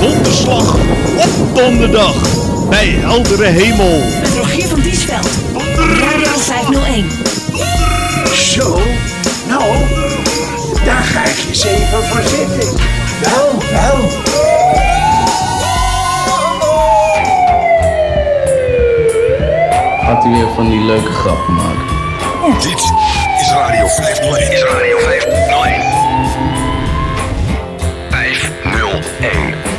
Donderslag op donderdag bij heldere hemel. Met Rogier van Diesveld. Radio 501. Zo, nou, daar ga ik eens even voor zitten. Wel, wel. Gaat hij weer van die leuke grappen maken? Dit is Radio 501. Is Radio 501. 501.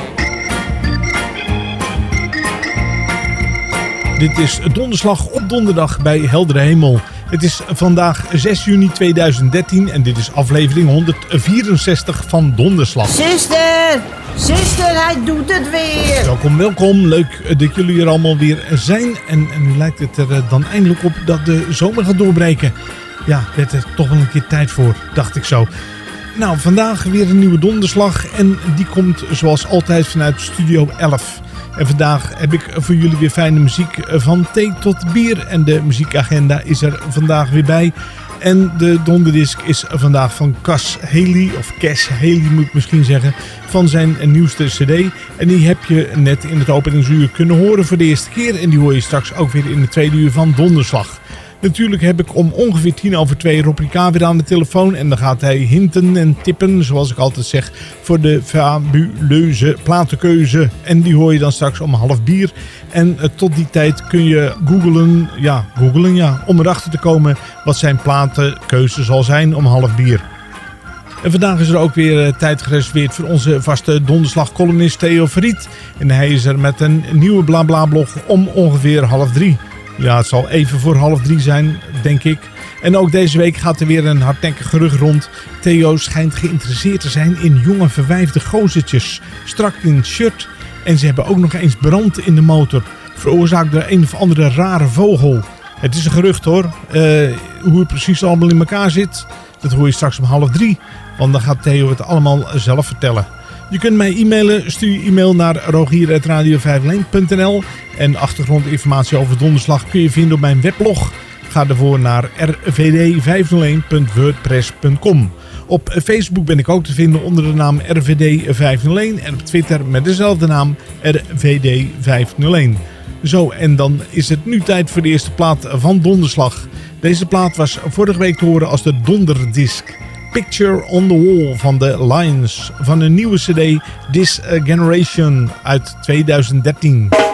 Dit is donderslag op donderdag bij heldere hemel. Het is vandaag 6 juni 2013 en dit is aflevering 164 van Donderslag. Zuster, zuster, hij doet het weer. Welkom, welkom. Leuk eh, dat jullie er allemaal weer zijn. En, en nu lijkt het er eh, dan eindelijk op dat de zomer gaat doorbreken. Ja, werd er toch wel een keer tijd voor, dacht ik zo. Nou, vandaag weer een nieuwe donderslag. En die komt zoals altijd vanuit Studio 11. En vandaag heb ik voor jullie weer fijne muziek van thee tot bier. En de muziekagenda is er vandaag weer bij. En de donderdisc is vandaag van Cas Haley, of Cass Haley moet ik misschien zeggen, van zijn nieuwste cd. En die heb je net in het openingsuur kunnen horen voor de eerste keer. En die hoor je straks ook weer in de tweede uur van Donderslag. Natuurlijk heb ik om ongeveer tien over twee Robrika weer aan de telefoon. En dan gaat hij hinten en tippen, zoals ik altijd zeg, voor de fabuleuze platenkeuze. En die hoor je dan straks om half bier. En eh, tot die tijd kun je googlen, ja, googlen ja, om erachter te komen wat zijn platenkeuze zal zijn om half bier. En vandaag is er ook weer eh, tijd gereserveerd voor onze vaste donderslag-columnist Theo Verriet. En hij is er met een nieuwe BlaBla-blog om ongeveer half drie. Ja, het zal even voor half drie zijn, denk ik. En ook deze week gaat er weer een hardnekkig gerucht rond. Theo schijnt geïnteresseerd te zijn in jonge verwijfde gozertjes. Strak in shirt. En ze hebben ook nog eens brand in de motor. Veroorzaakt door een of andere rare vogel. Het is een gerucht hoor. Eh, hoe het precies allemaal in elkaar zit, dat hoor je straks om half drie. Want dan gaat Theo het allemaal zelf vertellen. Je kunt mij e-mailen. Stuur je e-mail naar rogier.radio501.nl En achtergrondinformatie over donderslag kun je vinden op mijn weblog. Ga ervoor naar rvd501.wordpress.com. Op Facebook ben ik ook te vinden onder de naam RVD501 en op Twitter met dezelfde naam RVD501. Zo, en dan is het nu tijd voor de eerste plaat van Donderslag. Deze plaat was vorige week te horen als de Donderdisc. Picture on the Wall van de Lions van een nieuwe cd This Generation uit 2013.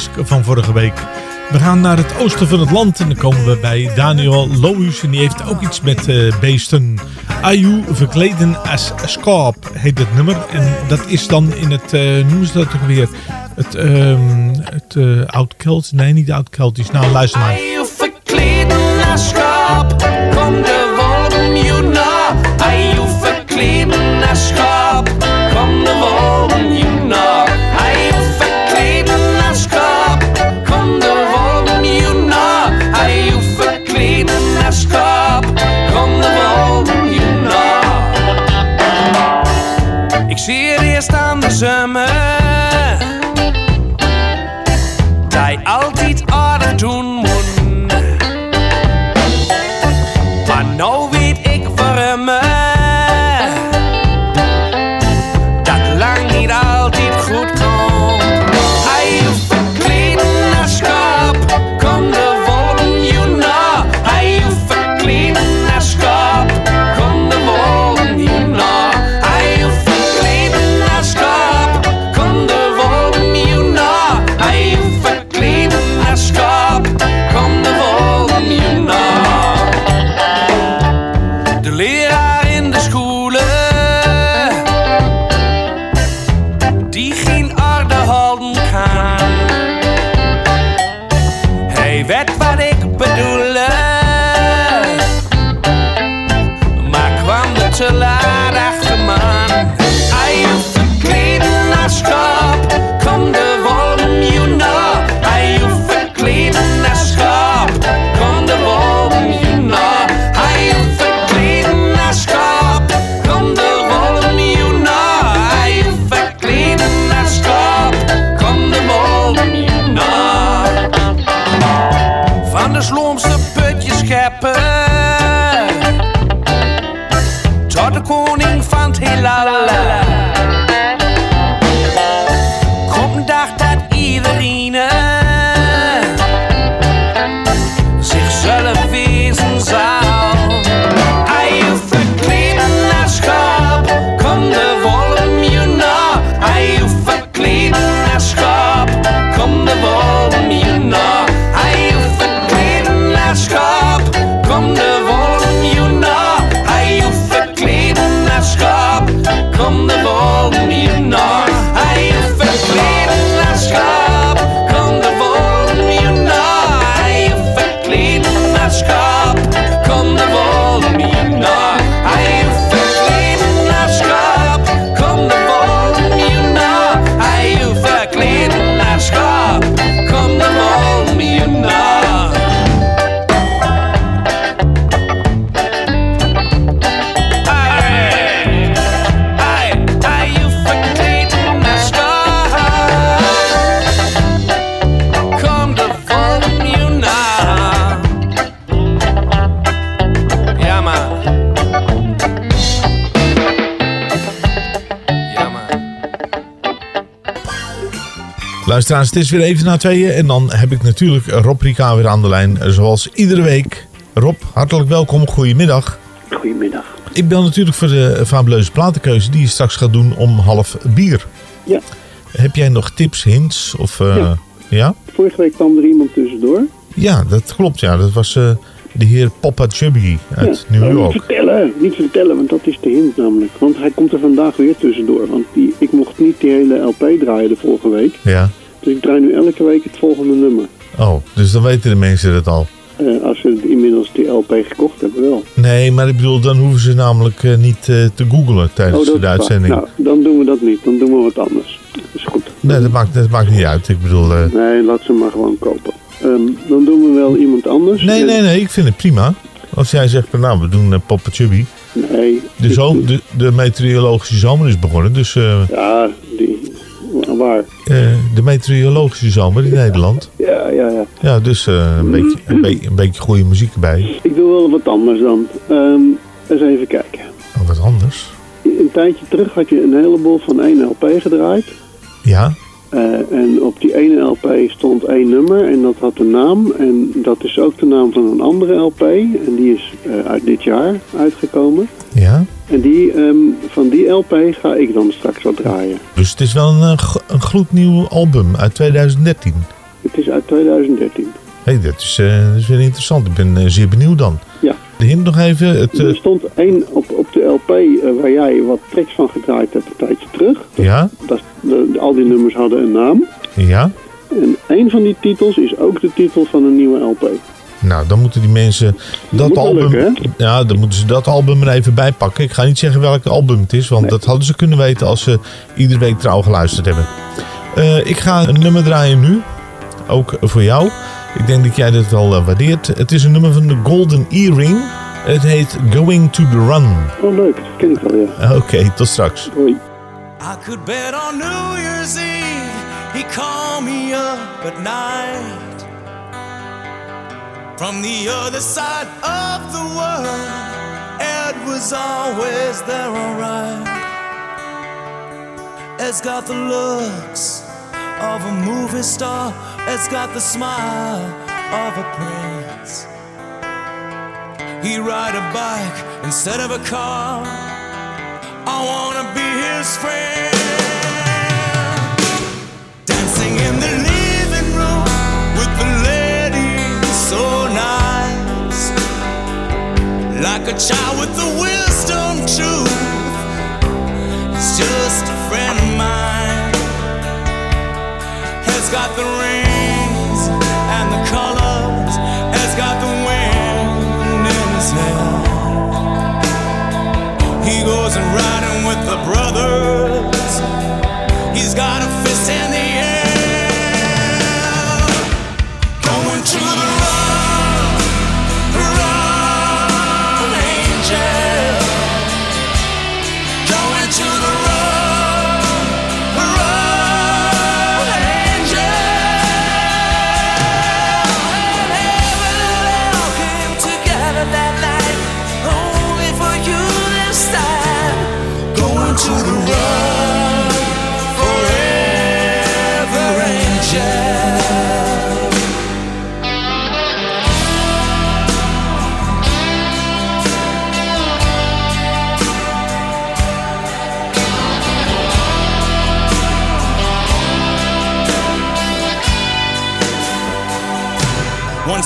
Van vorige week. We gaan naar het oosten van het land en dan komen we bij Daniel Lohuus. En die heeft ook iets met eh, beesten. Ayu verkleden as scarp heet het nummer. En dat is dan in het, eh noemen ze dat ook weer? Het, ehm het eh, oud-Keltisch? Nee, niet oud-Keltisch. Nou, luister maar. Luisteraars, het is weer even na tweeën. En dan heb ik natuurlijk Rob Rika weer aan de lijn. Zoals iedere week. Rob, hartelijk welkom. Goedemiddag. Goedemiddag. Ik bel natuurlijk voor de fabuleuze platenkeuze die je straks gaat doen om half bier. Ja. Heb jij nog tips, hints? Of, eh, ja. Ja. Vorige week kwam er iemand tussendoor. Ja, dat klopt. Ja, dat was eh, de heer Papa Chubby uit New Nou, York. Niet vertellen, niet vertellen, want dat is de hint namelijk. Want hij komt er vandaag weer tussendoor. Want die, ik mocht niet die hele LP draaien de vorige week. Ja. Dus ik draai nu elke week het volgende nummer. Oh, dus dan weten de mensen dat al. Eh, als ze inmiddels die LP gekocht hebben, wel. Nee, maar ik bedoel, dan hoeven ze namelijk eh, niet eh, te googlen tijdens Oh, de uitzending. Nou, dan doen we dat niet. Dan doen we wat anders. Dat is goed. Nee, dat maakt, dat maakt niet uit. Ik bedoel... Nee, laat ze maar gewoon kopen. Ehm, dan doen we wel iemand anders. nee, En- nee, nee, ik vind het prima. Als jij zegt, van, nou, we doen eh, Papa Chubby. Nee. De, ik- zo, de, de meteorologische zomer is begonnen, dus... Ja, die... Eh, de meteorologische zomer in Nederland. Ja, ja, ja. Ja, dus eh, een, beetje, een, beetje, een beetje goede muziek erbij. Ik doe wel wat anders dan. Ehm, eens even kijken. Oh, wat anders. Een tijdje terug had je een heleboel van één LP gedraaid. Ja, Eh, en op die ene LP stond één nummer en dat had een naam. En dat is ook de naam van een andere LP. En die is uit dit jaar uitgekomen. ja. En die, ehm, van die LP ga ik dan straks wat draaien. Dus het is wel een, eh, een gloednieuw album uit 2013. Het is uit 2013. Hé, hey, dat, is, eh, dat is weer interessant. Ik ben eh, zeer benieuwd dan. Ja. De hint nog even. Het, Er stond één op, op de LP waar jij wat tracks van gedraaid hebt een tijdje terug. ja, Dat, de, al die nummers hadden een naam. ja. En één van die titels is ook de titel van een nieuwe LP. Nou, dan moeten die mensen dat album. lukken, ja, dan moeten ze dat album er even bij pakken. Ik ga niet zeggen welk album het is, want dat hadden ze kunnen weten als ze iedere week trouw geluisterd hebben. Eh, ik ga een nummer draaien nu. Ook voor jou. Ik denk dat jij dit wel eh, waardeert. Het is een nummer van de Golden Earring. Het heet Going to the Run. Oh, leuk. Dat ken ik wel, ja. Oké, tot straks. Hoi. I could bet on New Year's Eve he called me up at night from the other side of the world. Ed was always there, alright. Ed's got the looks of a movie star. Ed's got the smile of a prince. He ride a bike instead of a car. I wanna be his friend. Like a child with the wisdom truth. He's just a friend of mine. Has got the rings and the colors. Has got the wind in his hair. He goes and riding with the brothers.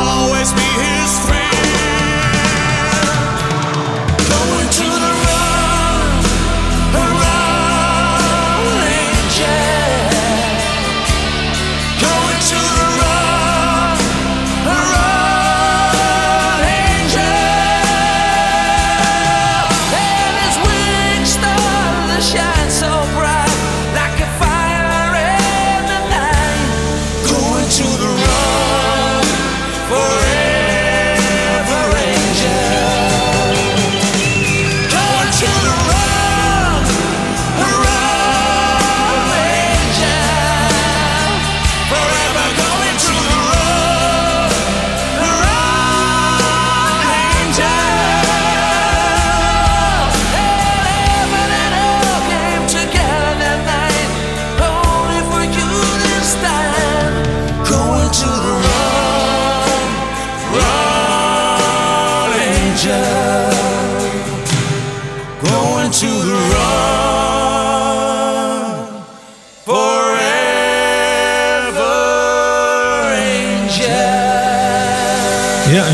I'll always be his friend.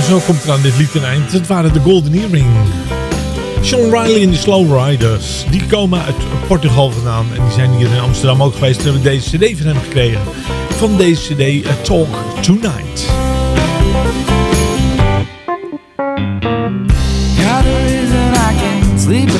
zo komt er aan dit lied een eind. Het waren de Golden Earring. Sean Riley en de Slow Riders. Die komen uit Portugal vandaan. En die zijn hier in Amsterdam ook geweest. En hebben deze cd van hem gekregen. Van deze cd Talk Tonight. Sleep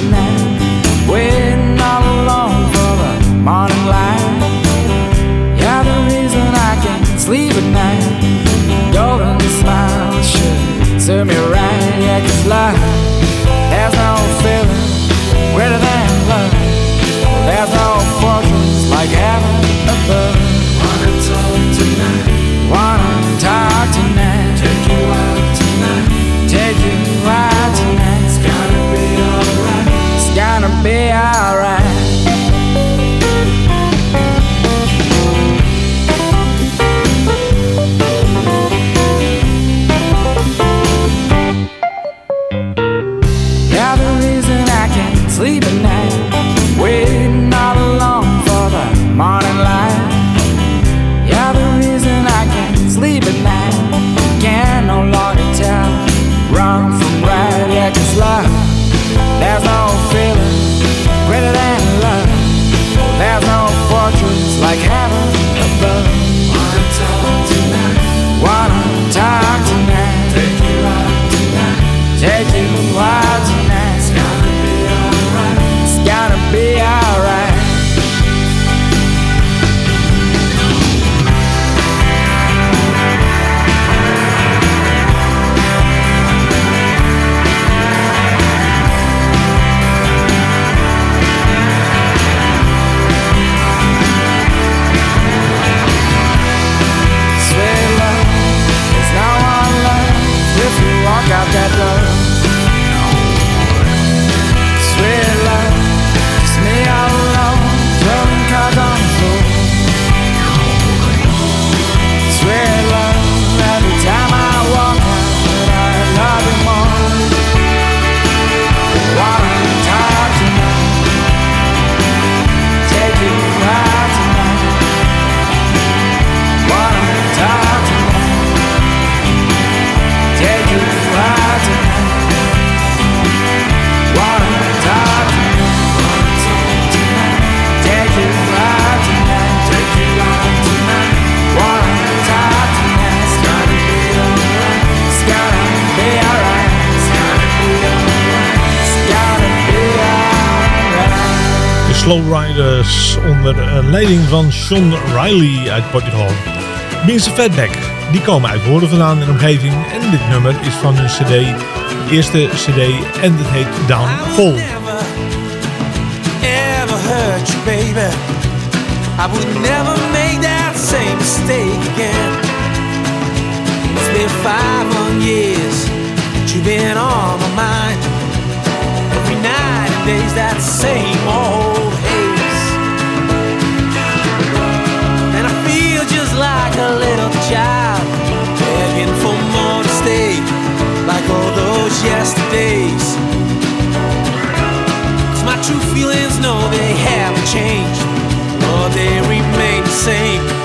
Onder eh, leiding van Sean Riley uit Portugal. Minste Fatback, die komen uit Woorden vandaan in de omgeving en dit nummer is van hun cd, eerste cd en het heet Down Hole. Ever hurt you, baby. I would never make that same mistake again. It's been five long years, but you've been on my mind. Every night and days that same old those yesterdays. Cause my true feelings, know they haven't changed, or they remain the same.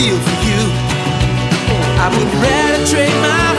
feel for you. I would rather trade my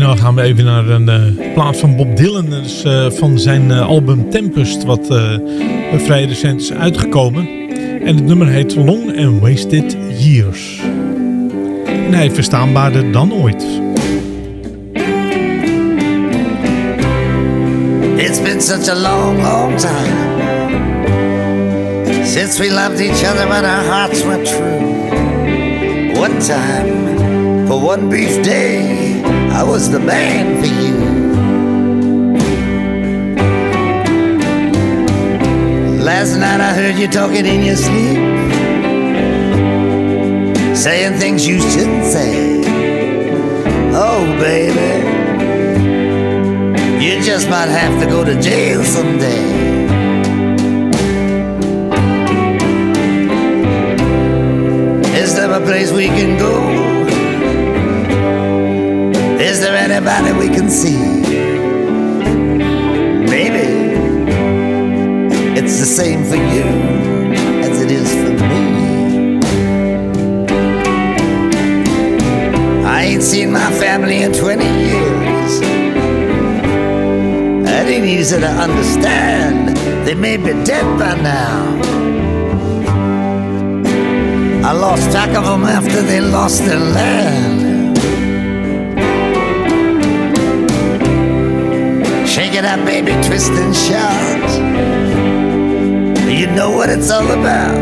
En dan gaan we even naar een eh, plaat van Bob Dylan. Dat is eh, van zijn eh, album Tempest, wat eh, vrij recent is uitgekomen. En het nummer heet Long and Wasted Years. En hij verstaanbaarder dan ooit. It's been such a long, long time since we loved each other when our hearts were true. One time, for one brief day, I was the man for you. Last night I heard you talking in your sleep, saying things you shouldn't say. Oh, baby. You just might have to go to jail someday. Is there a place we can go? Is there anybody we can see? Maybe it's the same for you as it is for me. I ain't seen my family in 20 years. That ain't easy to understand. They may be dead by now. I lost track of them after they lost their land. Up, baby, twist and shout. You know what it's all about.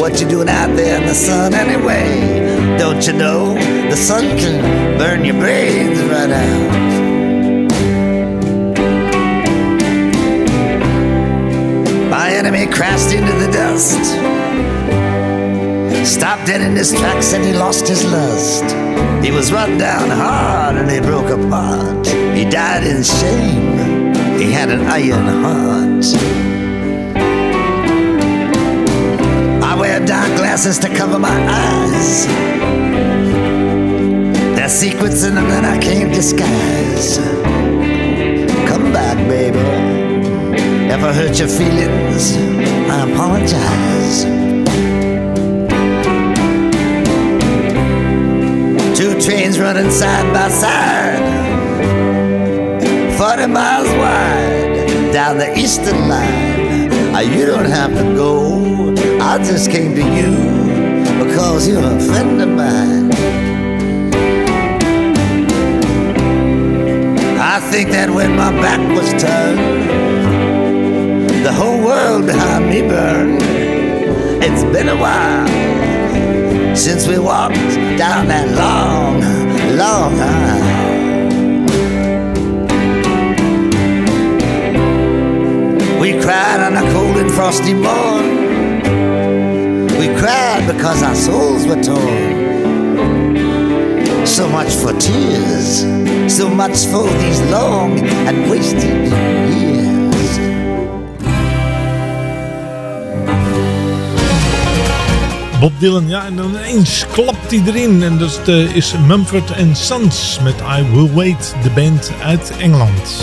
What you doing out there in the sun anyway? Don't you know the sun can burn your brains right out? My enemy crashed into the dust. Stopped dead in his tracks and he lost his lust. He was run down hard and he broke apart. He died in shame. He had an iron heart. I wear dark glasses to cover my eyes. There's secrets in them that I can't disguise. Come back, baby. If I hurt your feelings, I apologize. Two trains running side by side, 40 miles wide down the eastern line. Ah, You don't have to go, I just came to you because you're a friend of mine. I think that when my back was turned, the whole world behind me burned. It's been a while since we walked down that long, long aisle. We cried on a cold and frosty morn. We cried because our souls were torn. So much for tears, so much for these long and wasted years. Bob Dylan, ja, en dan ineens klapt hij erin. En dat eh, is Mumford Sons met I Will Wait, de band uit Engeland.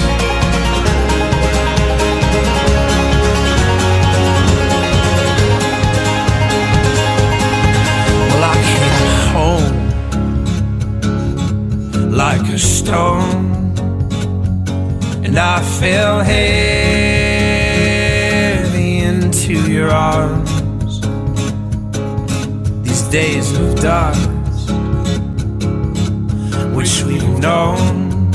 I fell heavy into your arms. These days of darkness, which we've known,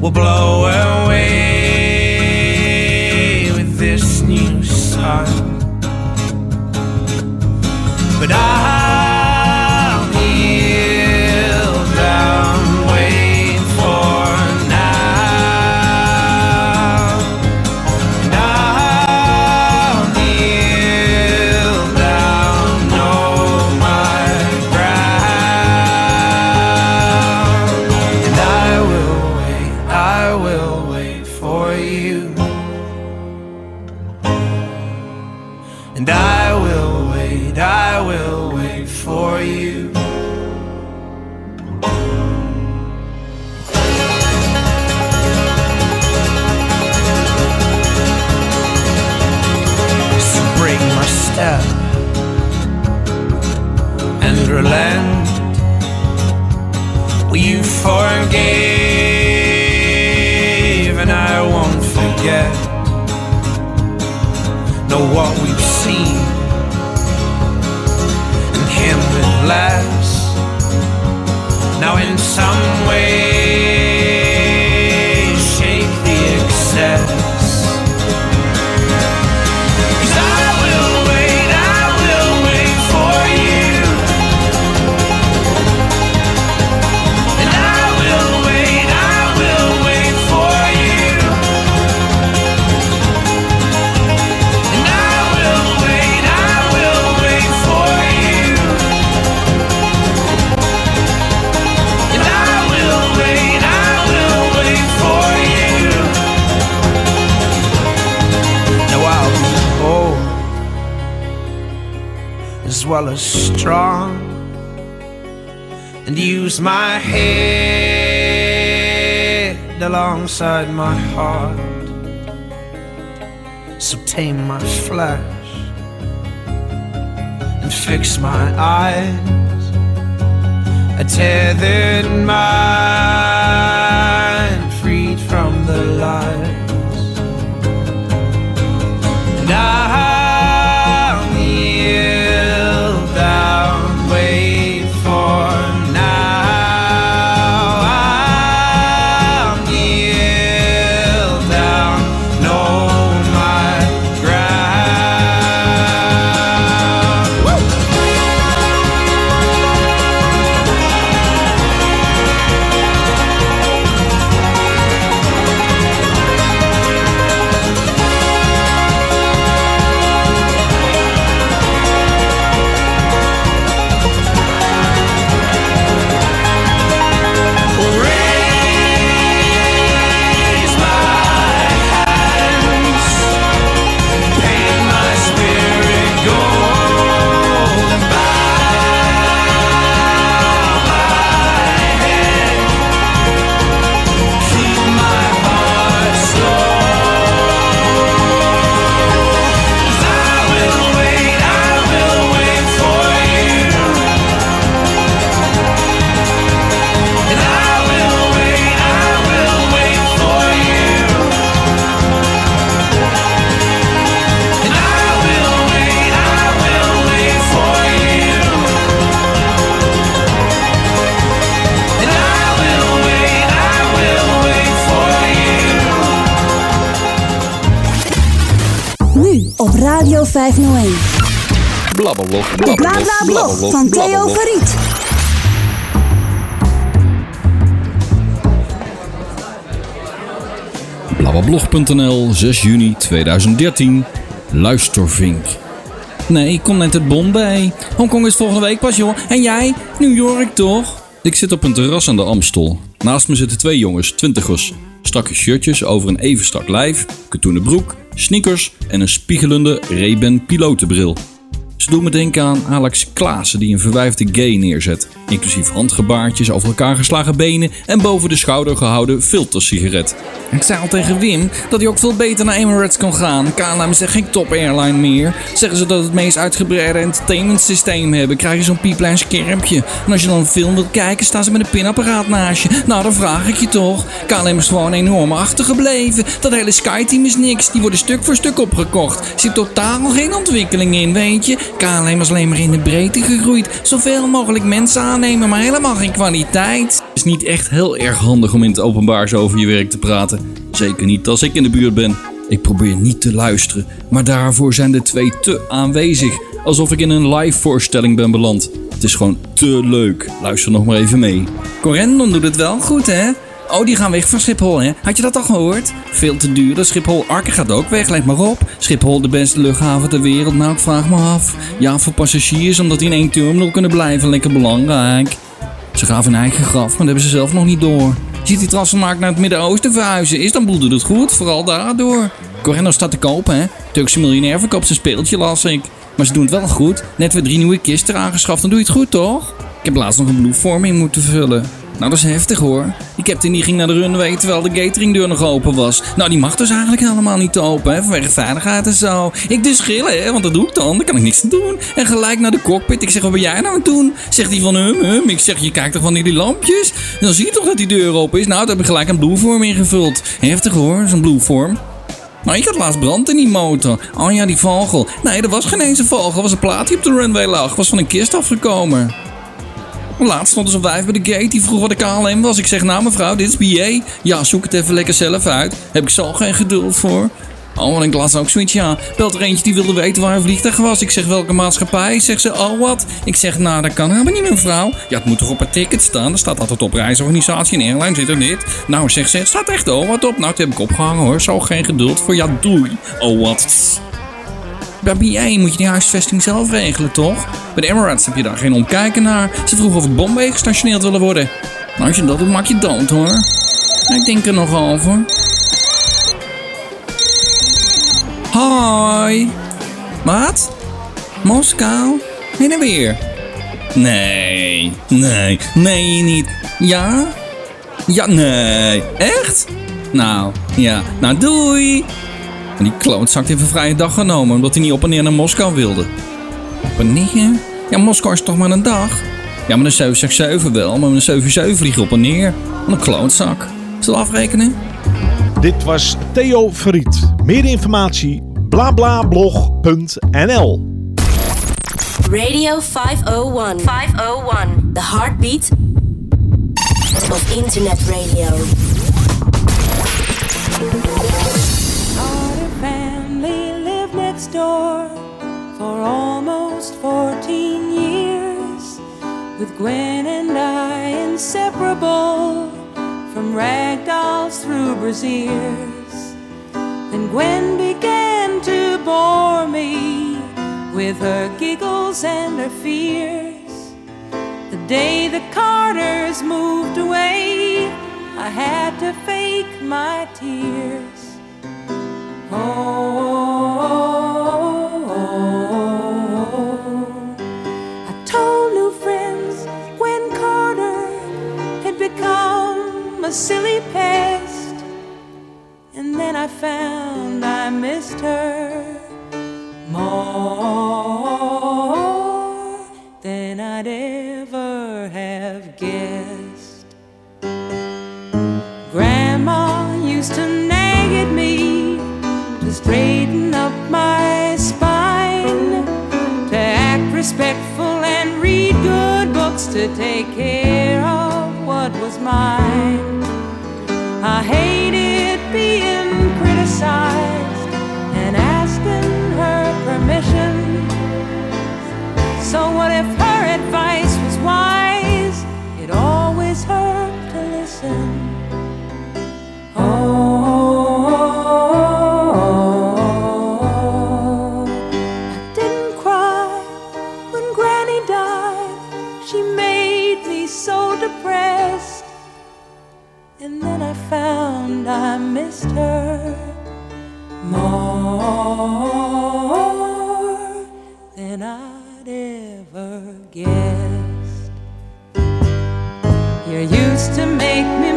will blow away with this new sun. But I'll use my head alongside my heart. So tame my flesh and fix my eyes. A tethered mind freed from the lies. And I'll Blablablog, De Bla Bla Blog van Theo Verriet. Blablablog.nl, 6 juni 2013. Luistervink. Nee, ik kom net uit Bombay. Hongkong is volgende week pas, joh. En jij? New York, toch? Ik zit op een terras aan de Amstel. Naast me zitten twee jongens, twintigers. Strakke shirtjes over een even strak lijf, katoenen broek, sneakers en een spiegelende Ray-Ban pilotenbril. Ze doen me denken aan Alex Klaassen die een verwijfde gay neerzet. Inclusief handgebaartjes over elkaar geslagen benen en boven de schouder gehouden filtersigaret. Ik zei al tegen Wim dat hij ook veel beter naar Emirates kon gaan. KLM is geen top airline meer. Zeggen ze dat het meest uitgebreide entertainment systeem hebben. Krijg je zo'n piepklein schermpje. En als je dan een film wilt kijken, staan ze met een pinapparaat naast je. Nou, dan vraag ik je toch. KLM is gewoon enorm achtergebleven. Dat hele Skyteam is niks. Die worden stuk voor stuk opgekocht. Zit totaal geen ontwikkeling in, weet je. KLM is alleen maar in de breedte gegroeid. Zoveel mogelijk mensen aannemen, maar helemaal geen kwaliteit. Het is niet echt heel erg handig om in het openbaar zo over je werk te praten. Zeker niet als ik in de buurt ben. Ik probeer niet te luisteren, maar daarvoor zijn de twee te aanwezig. Alsof ik in een live voorstelling ben beland. Het is gewoon te leuk. Luister nog maar even mee. Corendon doet het wel goed, hè? Oh, die gaan weg van Schiphol, hè? Had je dat al gehoord? Veel te duur. Dat Schiphol Arken gaat ook weg, leg maar op. Schiphol de beste luchthaven ter wereld. Nou, ik vraag me af. Ja, voor passagiers, omdat die in één terminal kunnen blijven. Lekker belangrijk. Ze gaven hun eigen graf, maar dat hebben ze zelf nog niet door. Ziet die transfermarkt naar het Midden-Oosten verhuizen. Istanbul doet het goed, vooral daardoor. Correndo staat te kopen, hè? Turkse miljonair verkoopt zijn speeltje, las ik. Maar ze doen het wel goed. Net weer drie nieuwe kisten aangeschaft, dan doe je het goed, toch? Ik heb laatst nog een bloedvorm in moeten vullen. Nou, dat is heftig hoor. Die captain die ging naar de runway terwijl de cateringdeur nog open was. Nou, die mag dus eigenlijk helemaal niet open, hè, vanwege veiligheid en zo. Ik dus schillen, hè, want dat doe ik dan. Daar kan ik niks aan doen. En gelijk naar de cockpit. Ik zeg, wat ben jij nou aan het doen? Zegt hij van, hum, hum. Ik zeg, je kijkt toch van die lampjes? En dan zie je toch dat die deur open is? Nou, daar heb ik gelijk een bloedvorm ingevuld. Heftig hoor, zo'n bloedvorm. Nou, ik had laatst brand in die motor. Oh ja, die vogel. Nee, dat was geen eens een vogel. Dat was een plaat die op de runway lag. Was van een kist afgekomen. Laatst stond er zo'n wijf bij de gate. Die vroeg wat ik KLM was. Ik zeg, nou mevrouw, dit is BA. Ja, zoek het even lekker zelf uit. Heb ik zo geen geduld voor. Oh, en ik las ook zoiets, ja. Belt er eentje die wilde weten waar een vliegtuig was. Ik zeg, welke maatschappij? Zegt ze, oh wat? Ik zeg, nou, dat kan helemaal niet, mevrouw. Ja, het moet toch op het ticket staan? Er staat altijd op reisorganisatie en airline zit er dit. Nou, zegt ze, het staat echt oh wat op. Nou, dat heb ik opgehangen hoor. Zo geen geduld voor. Ja, doei. Oh wat. Bij BA moet je die huisvesting zelf regelen, toch? Bij de Emirates heb je daar geen omkijken naar. Ze vroegen of ik Bombay gestationeerd willen worden. Nou, als je dat doet, maak je dood, hoor. Ik denk er nog over. Hoi. Wat? Moskou? Heen en weer? Nee, nee, nee niet. Ja? Ja, nee. Echt? Nou, ja. Nou, doei. En die klootzak heeft een vrije dag genomen omdat hij niet op en neer naar Moskou wilde. Op en neer? Ja, Moskou is toch maar een dag? Ja, met een 767 wel, maar een 77 vliegen op en neer. Wat een klootzak. Zullen we afrekenen? Dit was Theo Verriet. Meer informatie blablablog.nl Radio 501. 501. The heartbeat of internet radio. For almost 14 years, with Gwen and I inseparable from rag dolls through braziers. Then Gwen began to bore me with her giggles and her fears. The day the Carters moved away, I had to fake my tears. Oh, silly pest, and then I found I missed her more than I'd ever have guessed. Grandma used to nag at me to straighten up my spine, to act respectful and read good books, to take care of what was mine. I hated being criticized and asking her permission. So, what if her advice was wise? It always hurt to listen. Oh, I missed her more than I'd ever guessed. You used to make me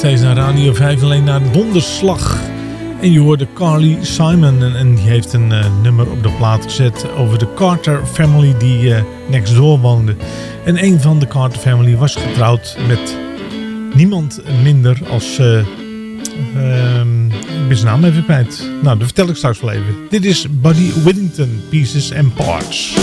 steeds naar Radio 5, alleen naar Donderslag. En je hoorde Carly Simon en, en die heeft een eh, nummer op de plaat gezet over de Carter family die eh, next door woonde. En een van de Carter family was getrouwd met niemand minder als... ehm, ik ben zijn naam even kwijt. Nou, dat vertel ik straks wel even. Dit is Buddy Whittington, Pieces and Parts.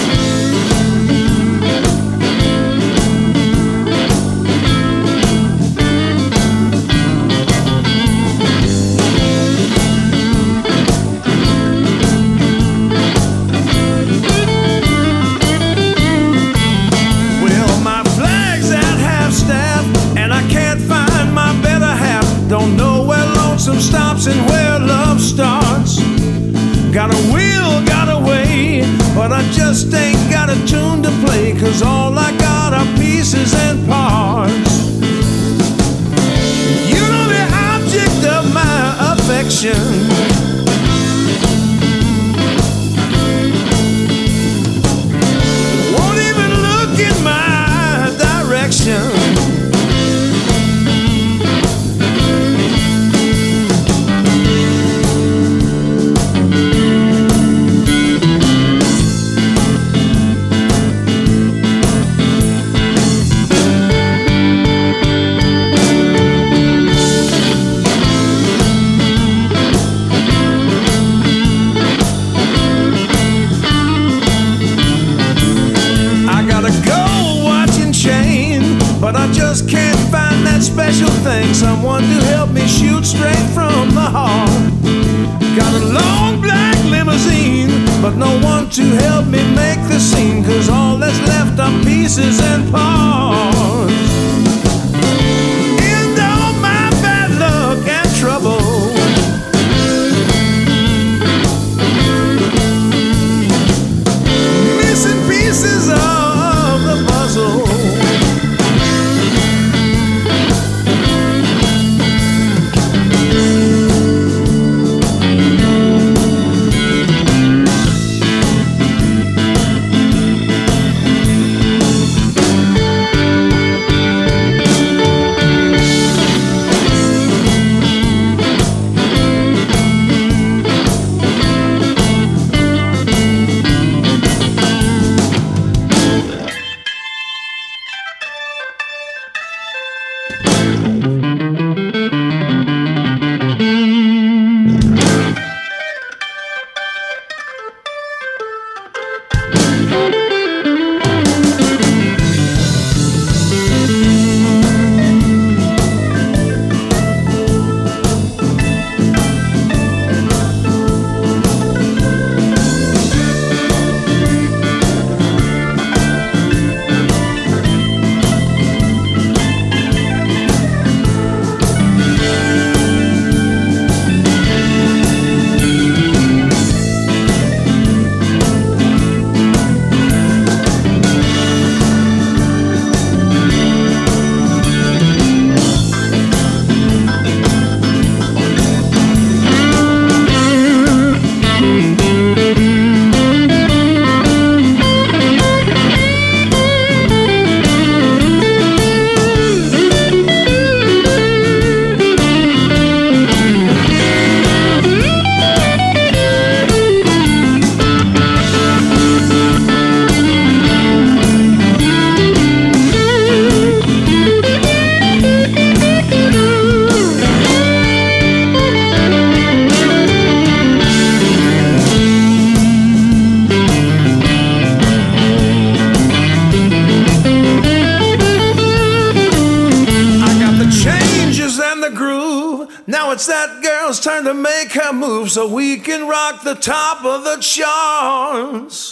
Top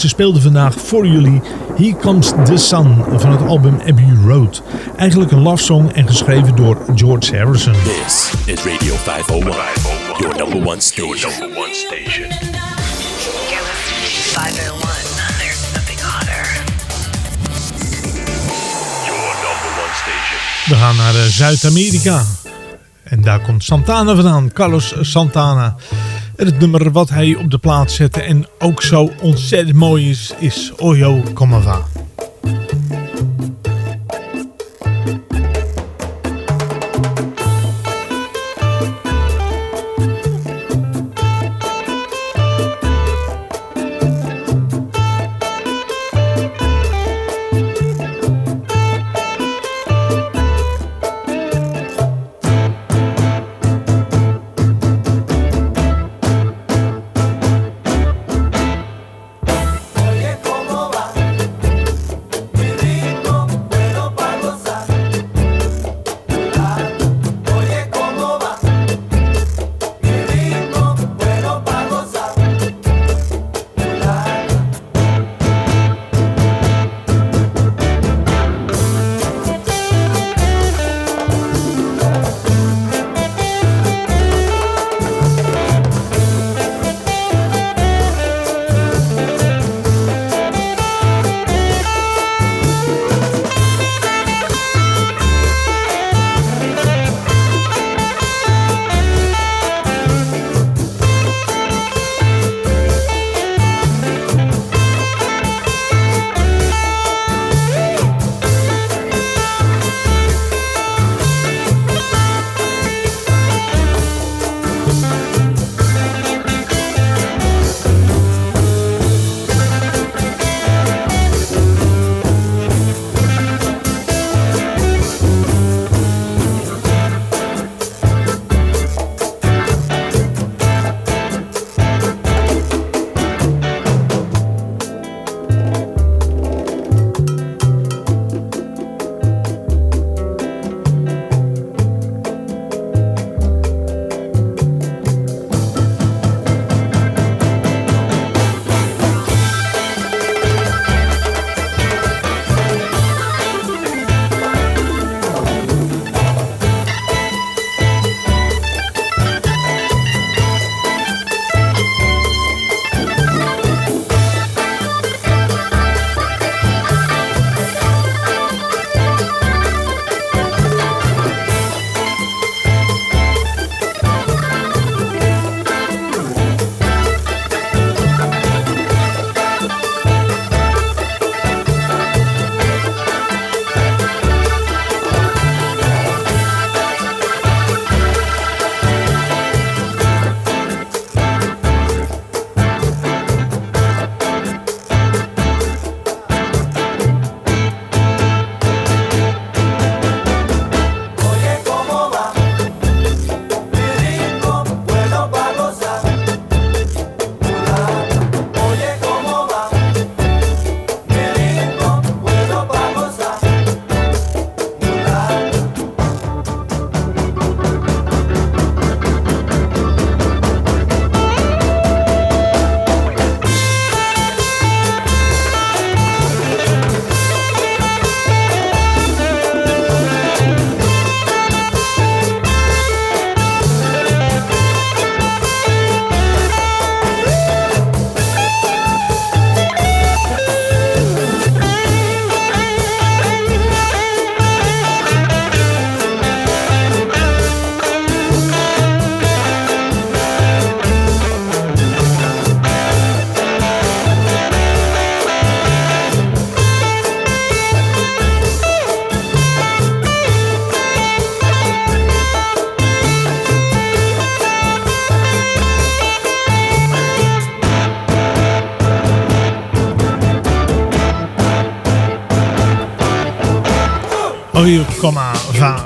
ze speelde vandaag voor jullie Here Comes the Sun van het album Abbey Road. Eigenlijk een love song en geschreven door George Harrison. This is Radio 501, your number one station. Your number one station. 501, there's nothing hotter. Your number one station. We gaan naar eh, Zuid-Amerika. En daar komt Santana vandaan, Carlos Santana het nummer wat hij op de plaat zette en ook zo ontzettend mooi is, is Oyo Kamava.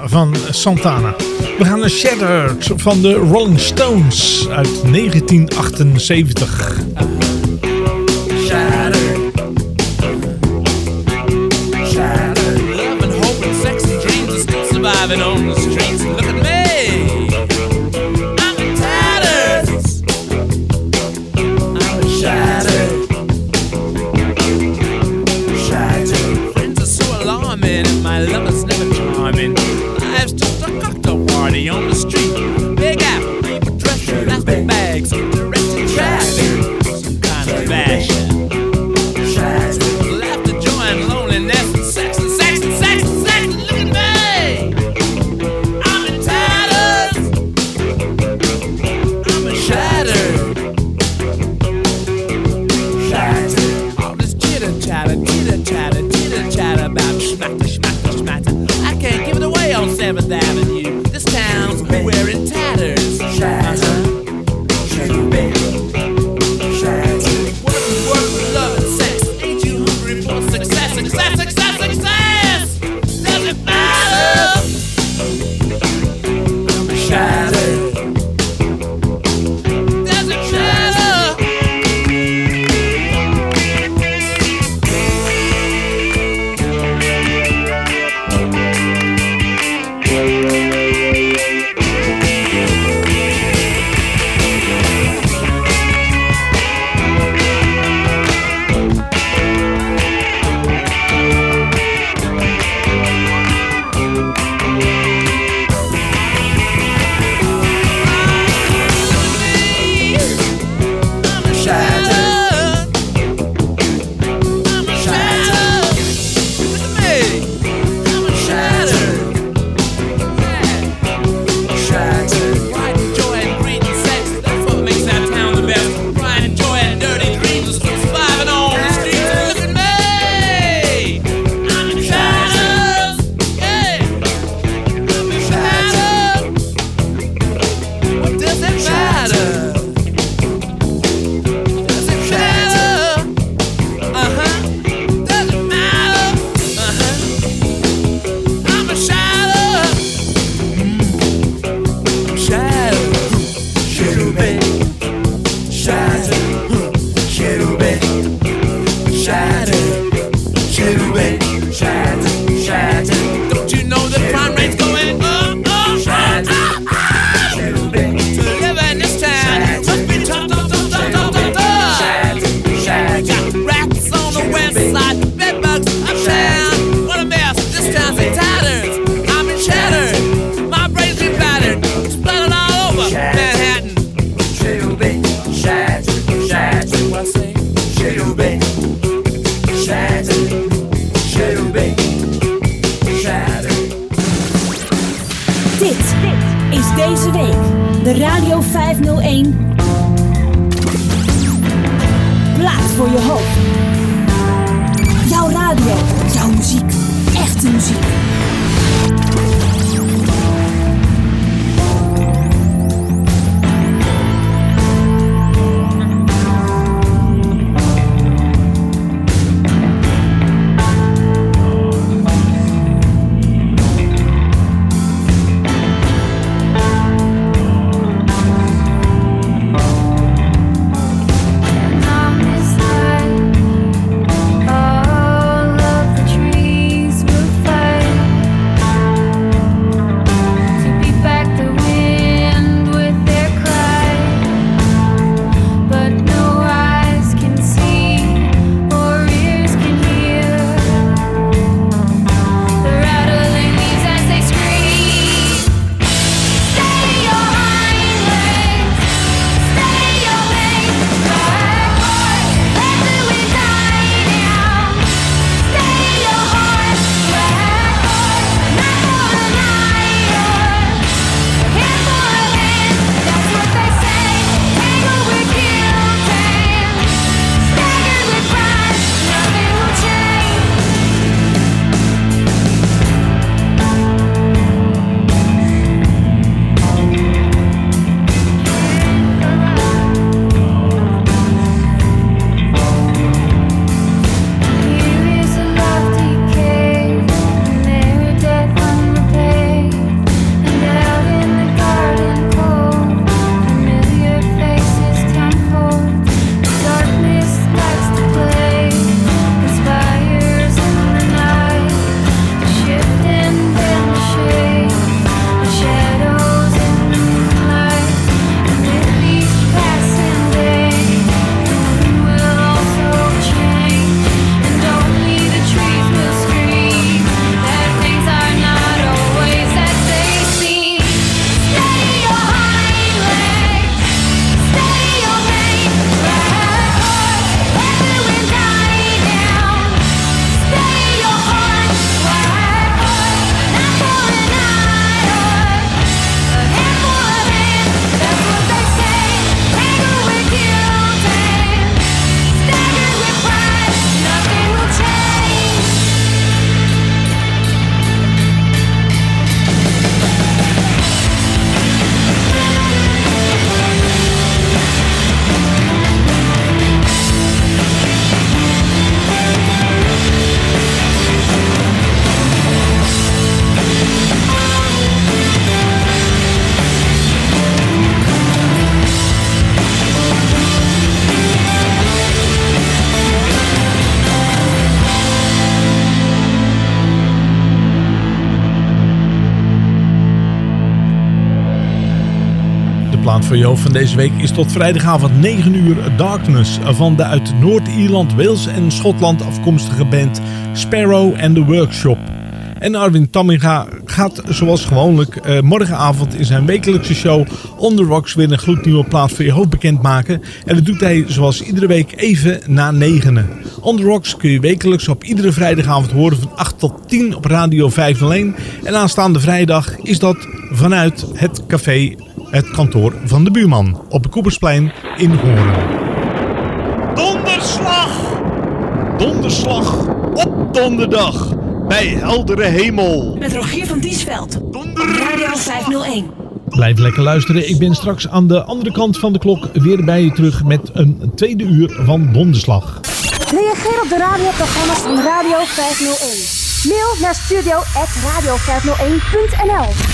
Van Santana. We gaan naar Shattered van de Rolling Stones uit 1978. Jou van deze week is tot vrijdagavond 9 uur Darkness van de uit Noord-Ierland, Wales en Schotland afkomstige band Sparrow and the Workshop. En Arwin Tamminga gaat zoals gewoonlijk eh, morgenavond in zijn wekelijkse show On The Rocks weer een gloednieuwe plaat voor je hoofd bekendmaken. En dat doet hij zoals iedere week even na negenen. On The Rocks kun je wekelijks op iedere vrijdagavond horen van 8 tot 10 op Radio 501. En aanstaande vrijdag is dat vanuit het café, het kantoor van de buurman op de Koepersplein in Hoorn. Donderslag! Donderslag op donderdag bij heldere hemel. Met Rogier van Diesveld. Op Radio 501. Blijf lekker luisteren. Ik ben straks aan de andere kant van de klok weer bij je terug met een tweede uur van Donderslag. Reageer op de radioprogramma's van Radio 501. Mail naar studio.radio501.nl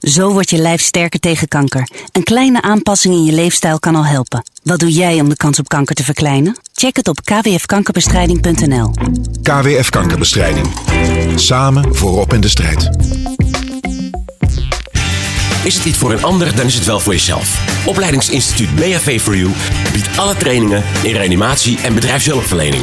Zo wordt je lijf sterker tegen kanker. Een kleine aanpassing in je leefstijl kan al helpen. Wat doe jij om de kans op kanker te verkleinen? Check het op kwfkankerbestrijding.nl. KWF Kankerbestrijding. Samen voorop in de strijd. Is het niet voor een ander, dan is het wel voor jezelf. Opleidingsinstituut BHV for You biedt alle trainingen in reanimatie en bedrijfshulpverlening.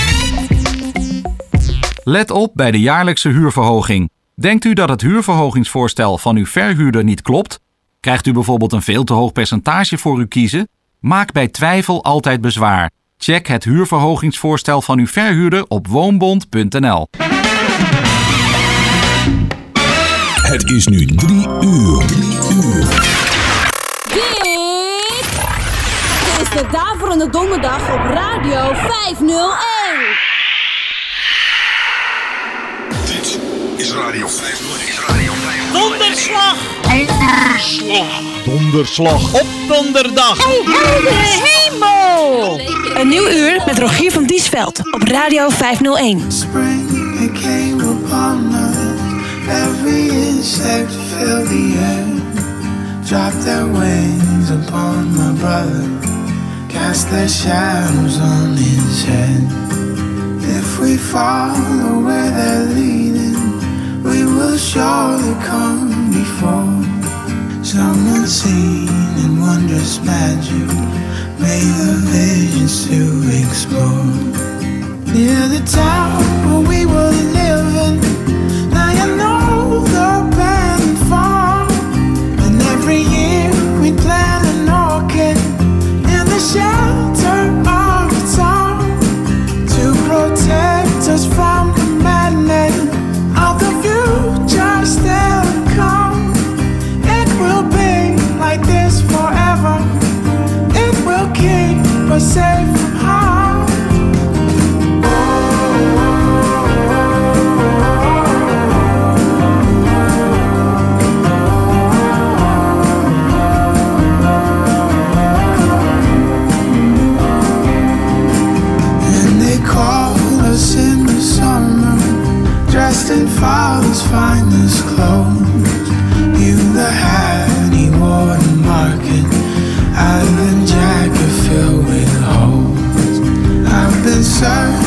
Let op bij de jaarlijkse huurverhoging. Denkt u dat het huurverhogingsvoorstel van uw verhuurder niet klopt? Krijgt u bijvoorbeeld een veel te hoog percentage voor uw kiezen? Maak bij twijfel altijd bezwaar. Check het huurverhogingsvoorstel van uw verhuurder op woonbond.nl. Het is nu drie uur. Drie uur. Dit is de Daverende Donderdag op Radio 501. Is Radio 501. Is Radio 501. Donderslag! Donderslag! Donderslag op donderdag! Hey, heldere hemel! Een nieuw uur met Rogier van Diesveld op Radio 501. It came upon us. Every insect filled the air. Dropped their wings upon my brother. Cast their shadows on his head. If we follow where they're leading, we will surely come before some unseen and wondrous magic. May the visions to explore. Near the town where we were living, now you know the band and fall. And every year we plan an orchid in the shelter safe been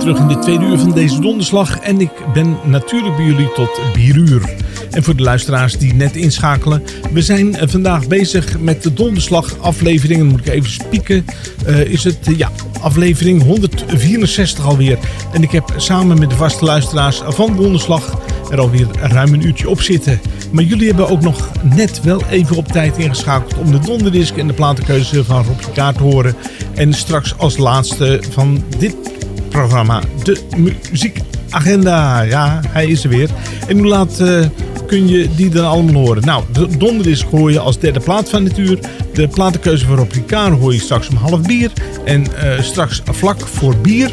terug in de tweede uur van deze donderslag. En ik ben natuurlijk bij jullie tot 4 uur. En voor de luisteraars die net inschakelen. We zijn eh, vandaag bezig met de donderslag afleveringen. Dan moet ik even spieken. Eh, is het eh, ja, aflevering 164 alweer. En ik heb samen met de vaste luisteraars van donderslag er alweer ruim een uurtje op zitten. Maar jullie hebben ook nog net wel even op tijd ingeschakeld om de donderdisc en de platenkeuze van Rob Kaart te horen. En straks als laatste van dit programma de muziekagenda. Ja, hij is er weer. En hoe laat eh, kun je die dan allemaal horen? Nou, de donderdisc hoor je als derde plaat van dit uur. De platenkeuze Rob Ricard hoor je straks om half bier. En eh, straks vlak voor bier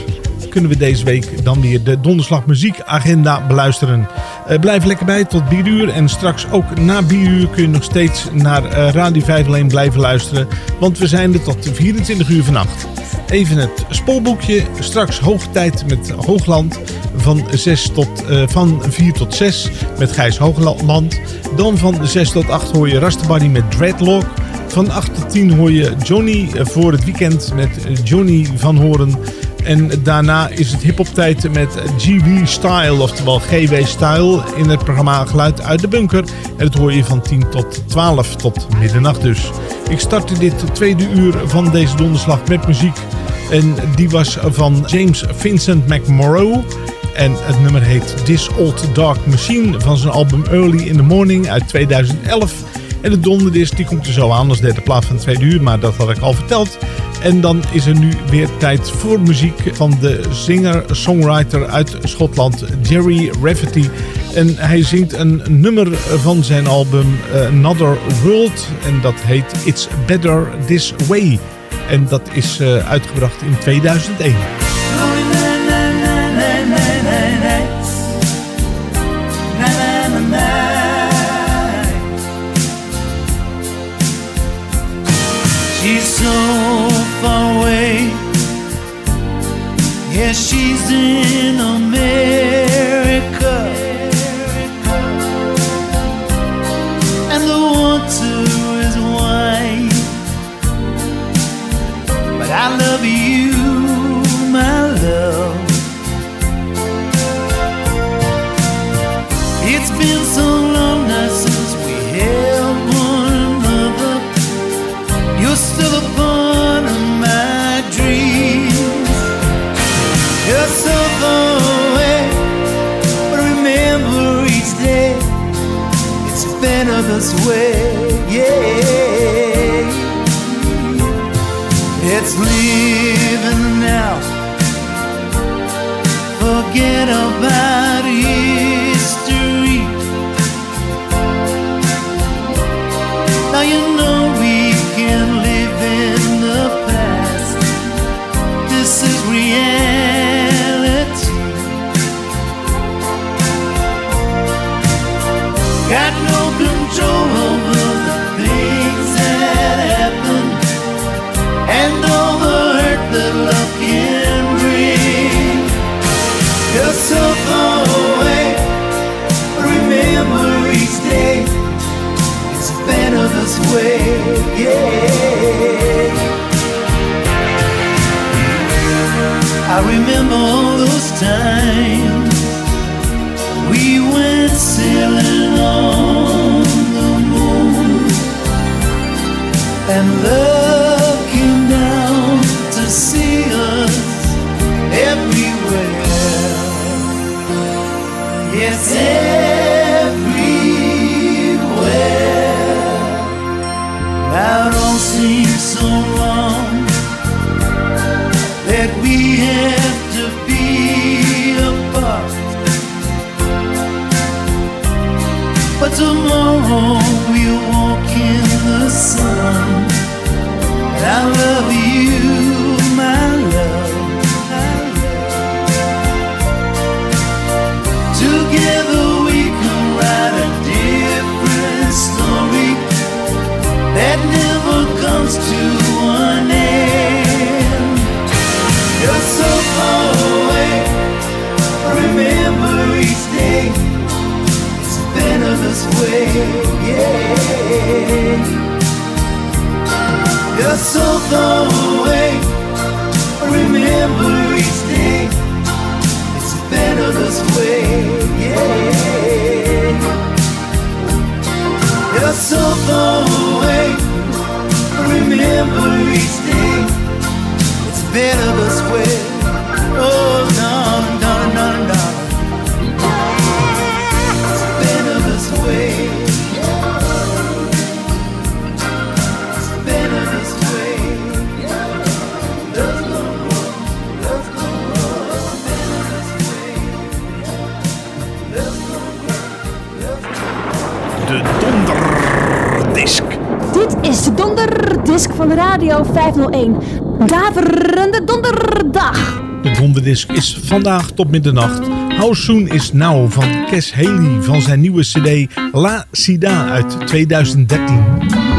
kunnen we deze week dan weer de donderslag muziekagenda beluisteren. Eh, blijf lekker bij tot bieruur en straks ook na bieruur kun je nog steeds naar Radio 501 blijven luisteren. Want we zijn er tot 24 uur vannacht. Even het spoorboekje. Straks hoogtijd met Hoogland van, 6 tot, eh, van 4 tot 6 met Gijs Hoogland. Dan van 6 tot 8 hoor je Rastabari met Dreadlock. Van 8 tot 10 hoor je Johnny eh, voor het weekend met eh, Johnny van Horen. En daarna is het hip-hop tijd met GW Style, oftewel GW Style, in het programma Geluid uit de Bunker. En dat hoor je van 10 tot 12 tot middernacht dus. Ik startte dit tweede uur van deze donderslag met muziek. En die was van James Vincent McMorrow. En het nummer heet This Old Dark Machine van zijn album Early in the Morning uit 2011. En de donderdisc die komt er zo aan als derde plaat van tweede uur, maar dat had ik al verteld. En dan is er nu weer tijd voor muziek van de zinger-songwriter uit Schotland, Jerry Rafferty. En hij zingt een nummer van zijn album Another World en dat heet It's Better This Way. En dat is uh, uitgebracht in 2001. She's so far away. Yeah, she's in America. this way. Yeah. It's living now. Forget about. all those times. You're so far away. Remember each day. It's better this way. Yeah. Away. Remember each day. It's better this way. Oh. donderdisk van Radio 501. Daverende donderdag. De donderdisk is vandaag tot middernacht. How Is Now van Kes Haley van zijn nieuwe cd La Sida uit 2013.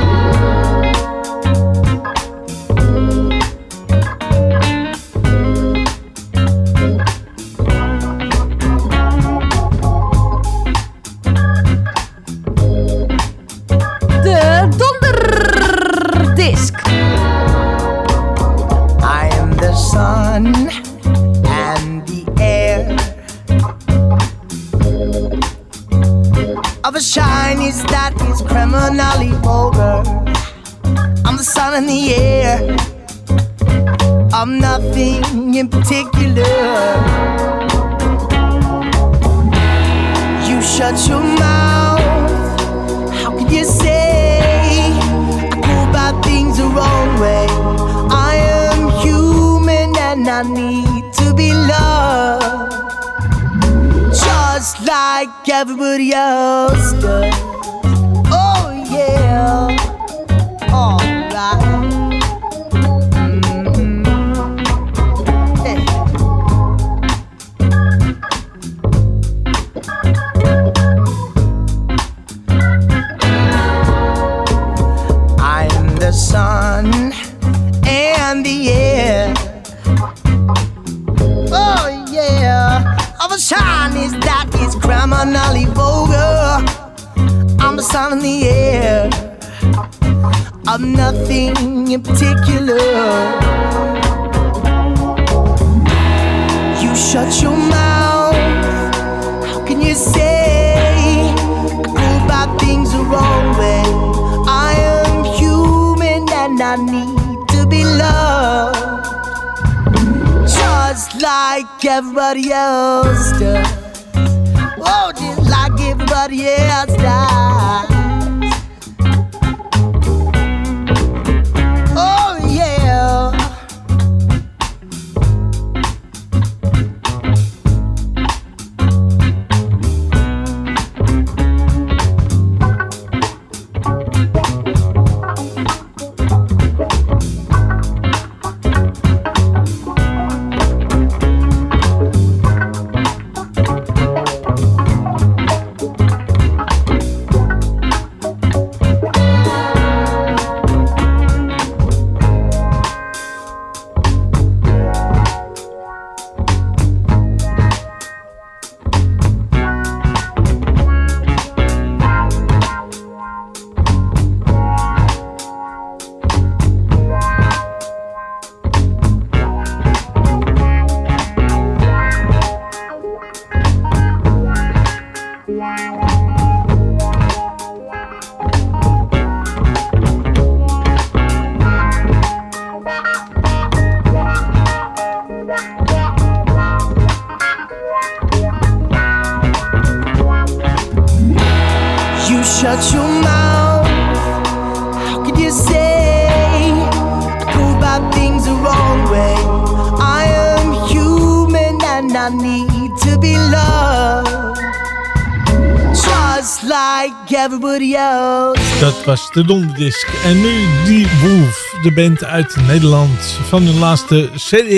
Dat was de Donderdisc. En nu Die Wolf, de band uit Nederland. Van hun laatste CD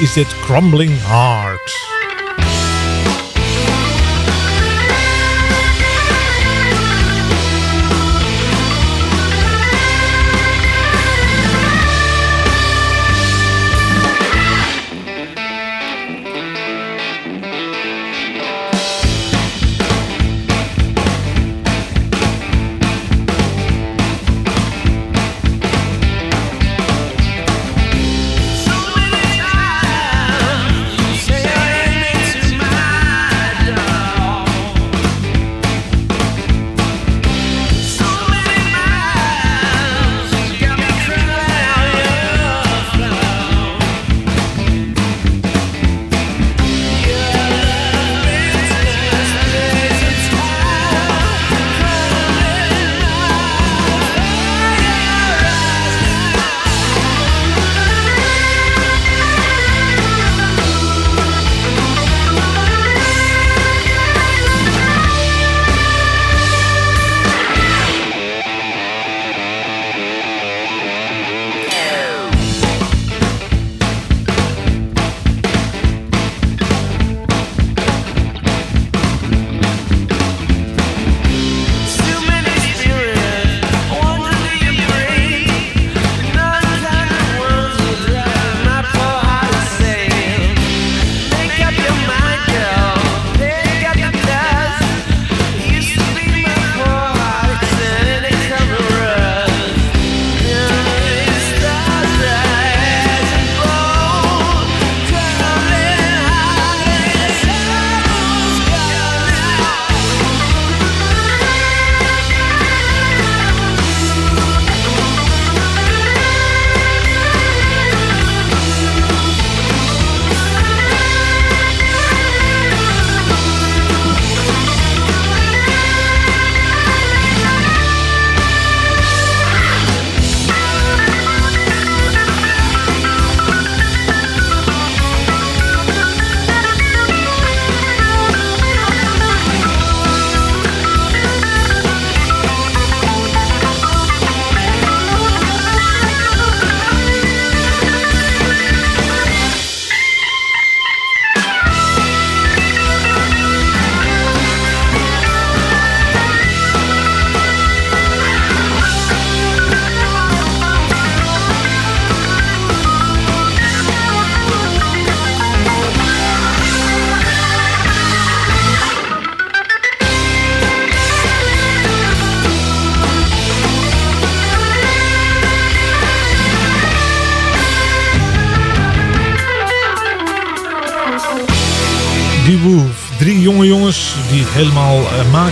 is dit Crumbling Heart.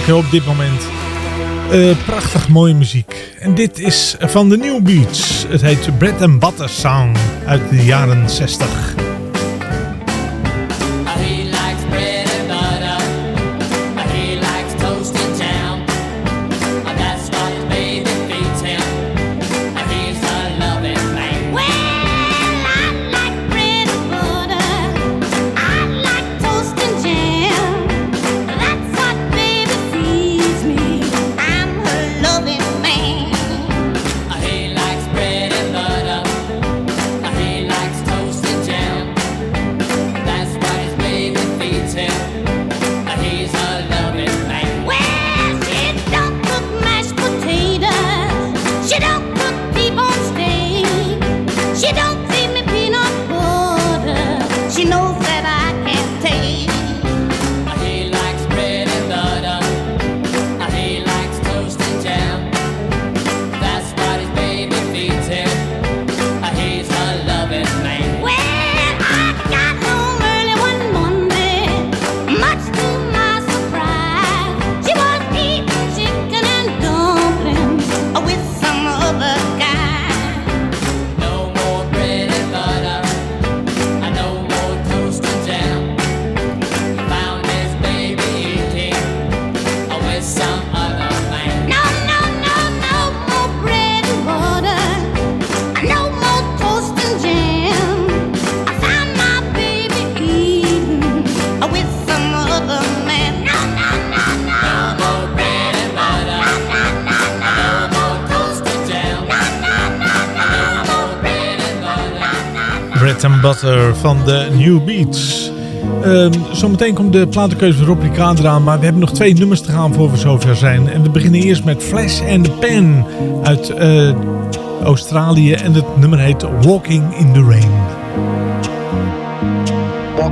Maken op dit moment. Eh, prachtig mooie muziek. En dit is van de New Beats. Het heet Bread and Butter Song uit de jaren 60. Beats. Ehm, zometeen komt de platenkeuze van Rob eraan, maar we hebben nog twee nummers te gaan voor we zover zijn. En we beginnen eerst met Flash and the Pen uit eh, Australië en het nummer heet Walking in the Rain.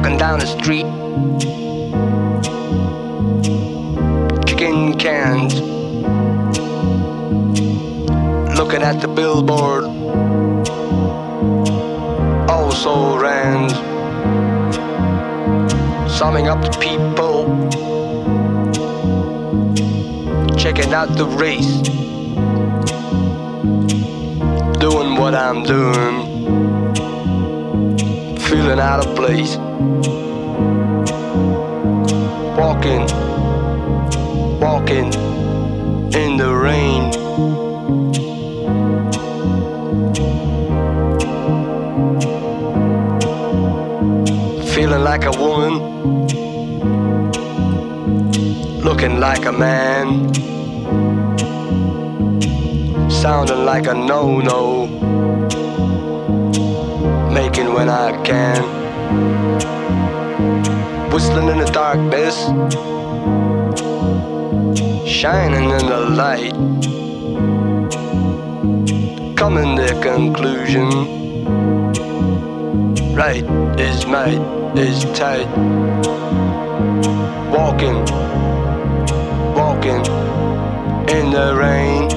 walking down the street. Chicken. Looking at the billboard. Also rands. Summing up the people. Checking out the race. Doing what I'm doing feeling out of place. Walking, walking in the rain. Feeling like a woman, looking like a man, sounding like a no no making when I can. Whistling in the darkness, shining in the light. Coming to conclusion. Right is might is tight. Walking, walking in the rain.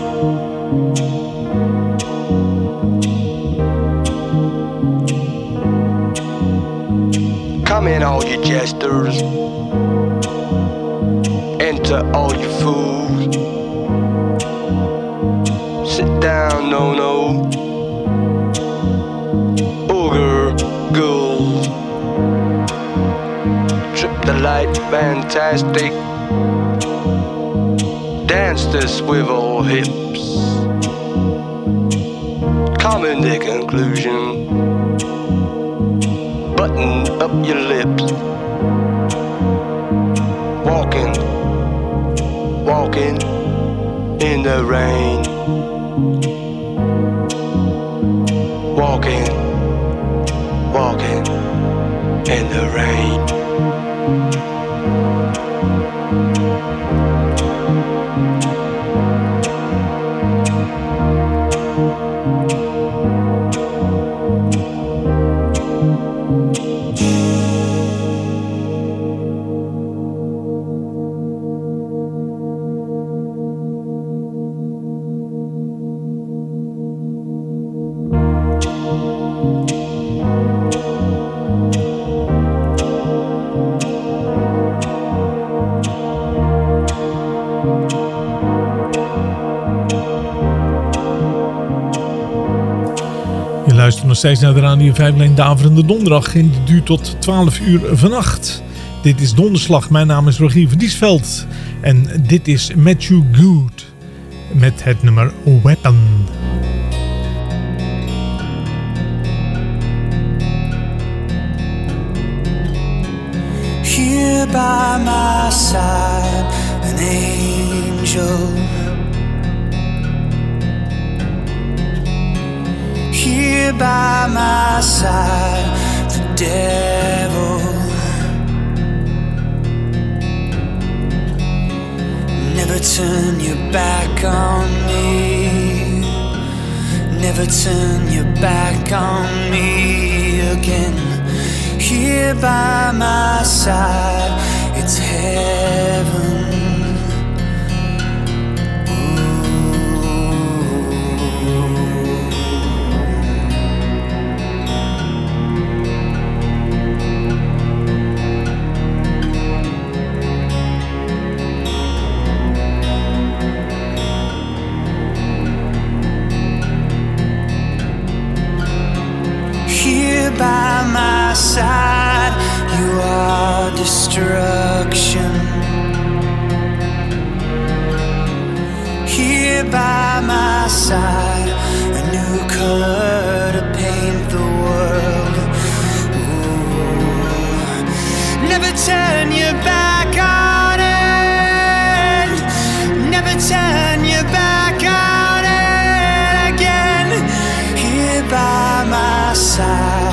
Come in, all you jesters. Enter, all you fools. Sit down, no, no. Trip the light, fantastic. Dance the swivel hips. Come to conclusion button up your lips. Walking, walking in the rain. Walking, walking in the rain. Nog steeds naar de Radio 5 Leen Daverende Donderdag. En die duurt tot 12 uur vannacht. Dit is Donderslag. Mijn naam is Rogier van Diesveld. En dit is Matthew Good. Met het nummer Weapon. Here by my side, an angel. By my side, the devil. Never turn your back on me. Never turn your back on me again. Here by my side, it's heaven. By my side, you are destruction. Here by my side, a new color to paint the world. Ooh. Never turn your back on it. Never turn your back on it again. Here by my side,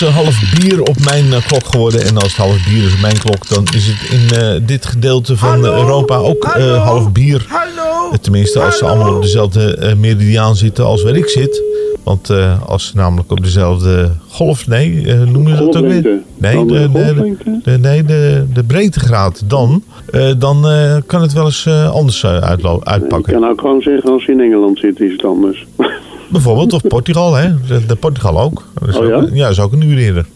is eh, half bier op mijn eh, klok geworden. En als het half bier is op mijn klok, dan is het in eh, dit gedeelte van Europa ook eh, half bier. Tenminste, als ze allemaal op dezelfde eh, meridiaan zitten als waar ik zit. Want eh, als ze namelijk op dezelfde golf, nee, eh, noemen ze dat ook weer? Nee, de, de de, nee de, de breedtegraad. Dan, eh, dan eh, kan het wel eens eh, anders uitlo- Ik uitpakken. kan ook gewoon zeggen, als je in Engeland zit, is het anders. Bijvoorbeeld, of Portugal, hè? De, de Portugal ook. Dat is Oh ja? ook ja, is ook een uur eerder.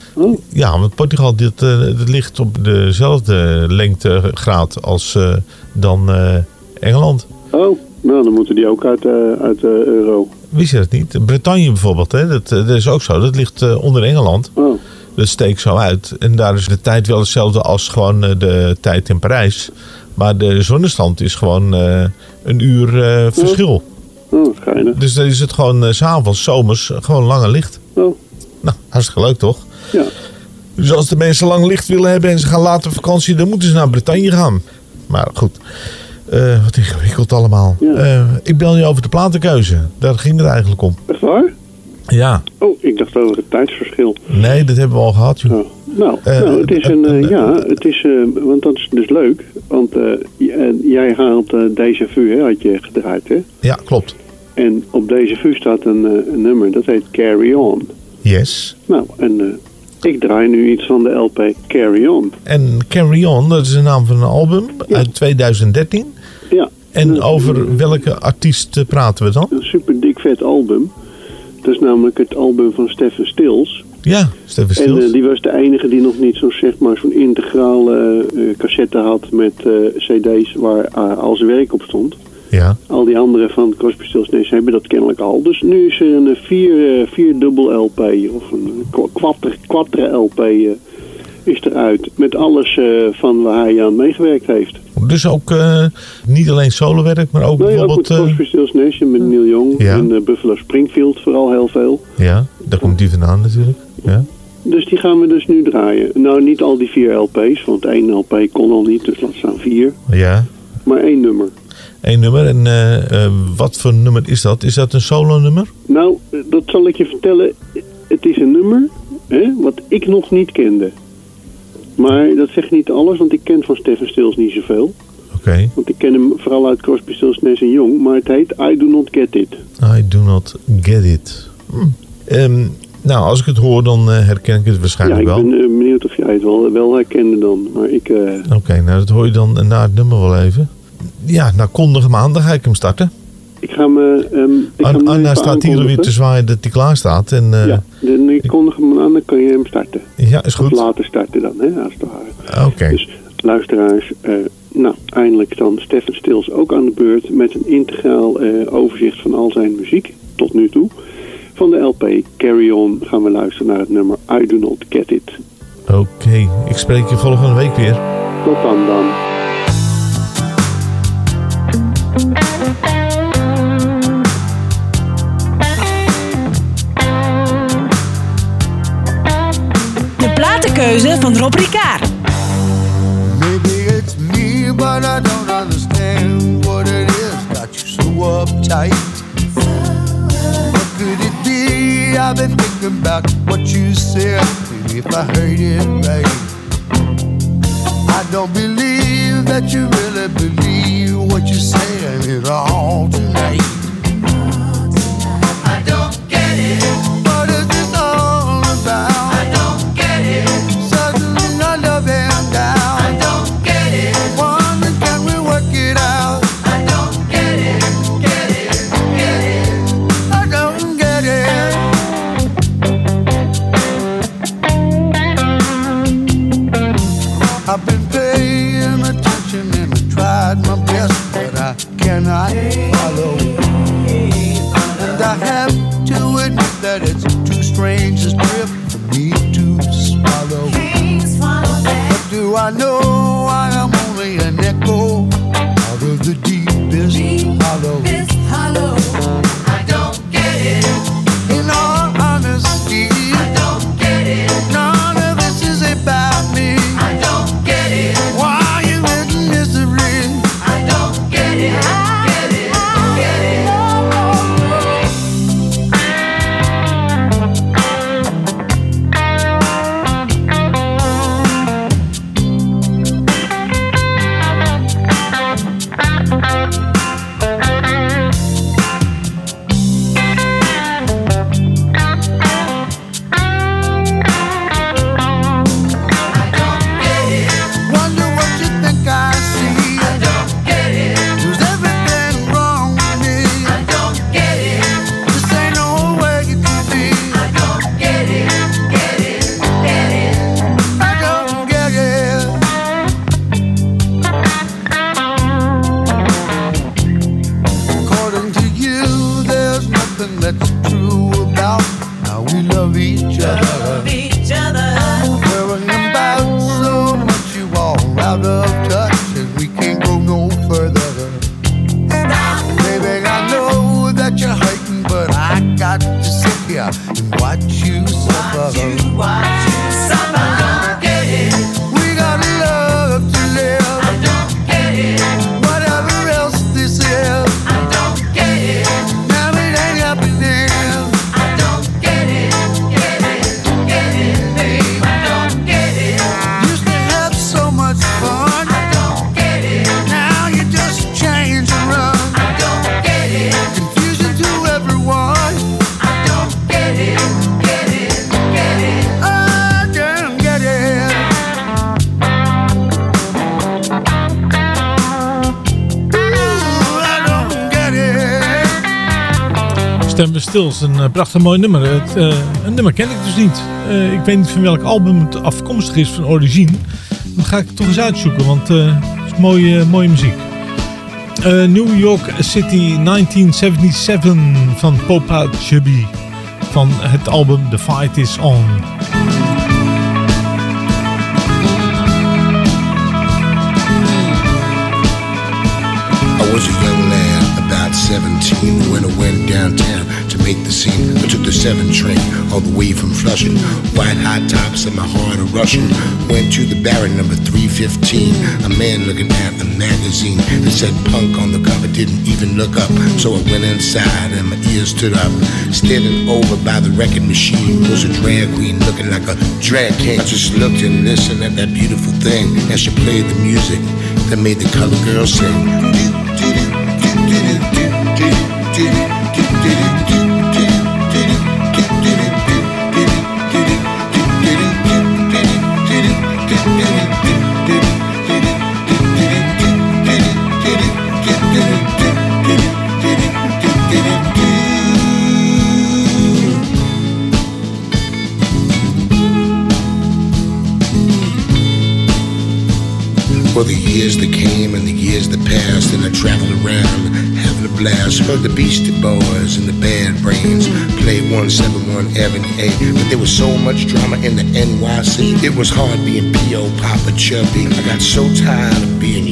Ja, want Portugal dit, eh, dit ligt op dezelfde lengtegraad als eh, dan eh, Engeland. Oh, nou, dan moeten die ook uit, uit de euro. Wist je dat niet? Bretagne bijvoorbeeld, hè? Dat, dat is ook zo. Dat ligt onder Engeland. Oh. Dat steekt zo uit. En daar is de tijd wel hetzelfde als gewoon de tijd in Parijs. Maar de zonnestand is gewoon een uur verschil. Oh, geinig. Dus dan is het gewoon s s'avonds, zomers, eh, gewoon langer licht. Oh. Nou, hartstikke leuk toch? Ja. Dus als de mensen lang licht willen hebben en ze gaan later vakantie, dan moeten ze naar Bretagne gaan. Maar goed, eh, wat ingewikkeld allemaal. Ik bel je over de platenkeuze. Daar ging het eigenlijk om. Echt waar? Ja. Oh, ik dacht over het tijdsverschil. Nee, dat hebben we al gehad, joh. Nou, Eh, nou het is een, ja, het is, want dat is dus leuk. Want jij haalt eh Déjà Vu, hè, had je gedraaid, hè? Ja, klopt. En op Déjà Vu staat een, eh, een nummer, dat heet Carry On. Yes. Nou, en eh, ik draai nu iets van de LP Carry On. En Carry On, dat is de naam van een album uit 2013. Ja. En over welke artiest eh, praten we dan? Een super dik vet album. Dat is namelijk het album van Stefan Stills. Ja, Stefan En Stills. eh, die was de enige die nog niet zo'n zeg maar, zo'n integrale eh, cassette had met eh, cd's waar eh, al zijn werk op stond. Ja. Al die anderen van Crosby, Stills, Nash hebben dat kennelijk al. Dus nu is er een eh, vier, eh, vier dubbel LP of een quattro, quattro LP eh, is eruit. Met alles van waar hij aan meegewerkt heeft. Dus ook niet alleen solowerk, maar ook Nee, ook met bijvoorbeeld... Crosby, Stills, Nash en met Neil Young Ja. en Buffalo Springfield vooral heel veel. ja, daar komt die vandaan natuurlijk. Ja. Dus die gaan we dus nu draaien. Nou, niet al die vier LP's, want één LP kon al niet, dus laat staan vier. ja, Maar één nummer. Één nummer. En eh, eh, wat voor nummer is dat? Is dat een solo nummer? Nou, dat zal ik je vertellen. Het is een nummer hè, wat ik nog niet kende. Maar dat zegt niet alles, want ik ken van Stefan Stills niet zoveel. Oké. Want ik ken hem vooral uit Crosby, Stills, Nash en Young. Maar het heet I Do Not Get It. I do not get it. Hm. Ehm, nou, als ik het hoor, dan eh, herken ik het Ja, waarschijnlijk ik wel. ben eh, benieuwd of jij het wel, wel herkende dan. Maar ik... Oké, nou dat hoor je dan na het nummer wel even. Ja, nou kondig hem aan, dan ga ik hem starten. ik ga me... ehm, ik ga hem Anna staat hier weer te zwaaien dat hij klaar staat. En, eh, Ja, dan ik kondig hem aan, dan kan je hem starten. Ja, is goed. Of later starten dan, hè, als het ware. Oké. Dus luisteraars, eh, nou, eindelijk dan Stefan Stills ook aan de beurt met een integraal eh, overzicht van al zijn muziek tot nu toe. Van de LP Carry On gaan we luisteren naar het nummer I Do Not Get It. Oké, ik spreek je volgende week weer. Tot dan dan. Platenkeuze van Rob Ricard. Maybe it's me, but I don't understand what it is. Got you so uptight. What could it be? I've been thinking about what you said. Maybe if I heard it right. I don't believe that you really believe what you're saying at all tonight. Uh, prachtig mooi nummer. Het, uh, een nummer ken ik dus niet. Uh, ik weet niet van welk album het afkomstig is van origine. Dan ga ik toch eens uitzoeken, want het is mooie, mooie muziek. New York City 1977 van Popa Chubby. Van het album The Fight Is On. I was a young lad, about 17, when I went downtown the scene. I took the 7 train all the way from Flushing. White hot tops and my heart a rushing. Went to the Baron number 315. A man looking at a magazine that said punk on the cover, didn't even look up. So I went inside and my ears stood up. Standing over by the record machine was a drag queen looking like a drag king. I just looked and listened at that beautiful thing as she played the music that made the color girls sing. For the years that came and the years that passed, and I traveled around having a blast. Heard the Beastie Boys and the Bad Brains play 171 Avenue A, but there was so much drama in the NYC. It was hard being P.O. Papa Chubby. I got so tired of being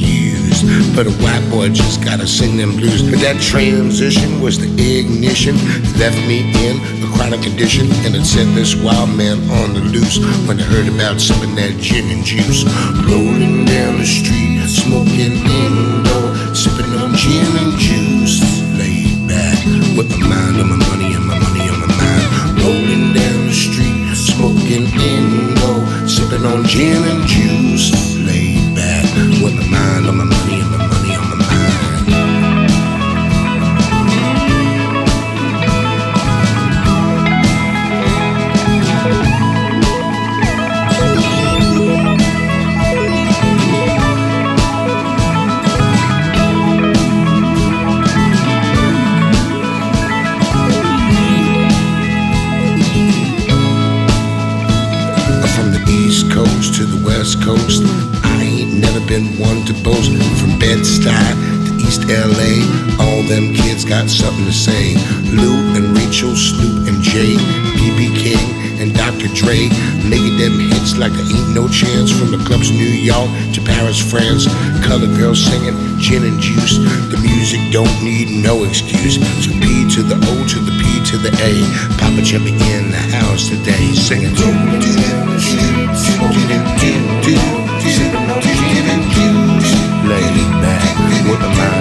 but a white boy just gotta sing them blues. But that transition was the ignition left me in a chronic condition, and it set this wild man on the loose when I heard about some of that gin and juice rolling down the street, smoking indoor, sipping on gin and juice. Laid back with my mind on my money and my money on my mind. Rolling down the street, smoking indoor, sipping on gin and juice. Laid back with my mind on my money like there ain't no chance. From the clubs New York to Paris, France, color girls singing gin and juice. The music don't need no excuse. So P to the O to the P to the A. Papa Chubby in the house today, singing. Lay back with my mind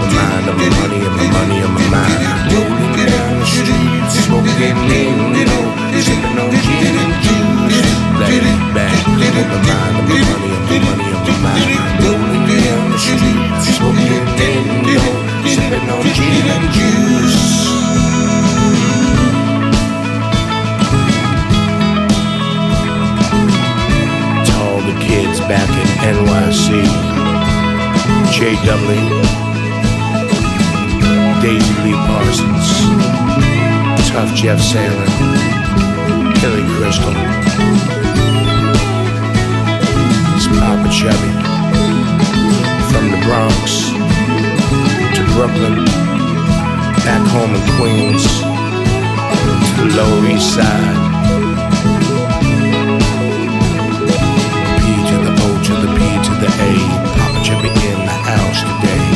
my mind on my money and my money on my mind. Rolling down the street, smoking Indo, sipping on gin and juice. Lay back with my mind on my money and my money on my mind. Rolling down the street, smoking Indo, sipping on gin and juice. kids back in NYC. JW, Tough Jeff Salem, Billy Crystal, it's Papa Chubby. From the Bronx to Brooklyn, back home in Queens, to the Lower East Side. P to the O to the P to the A. Papa Chippy in the house today.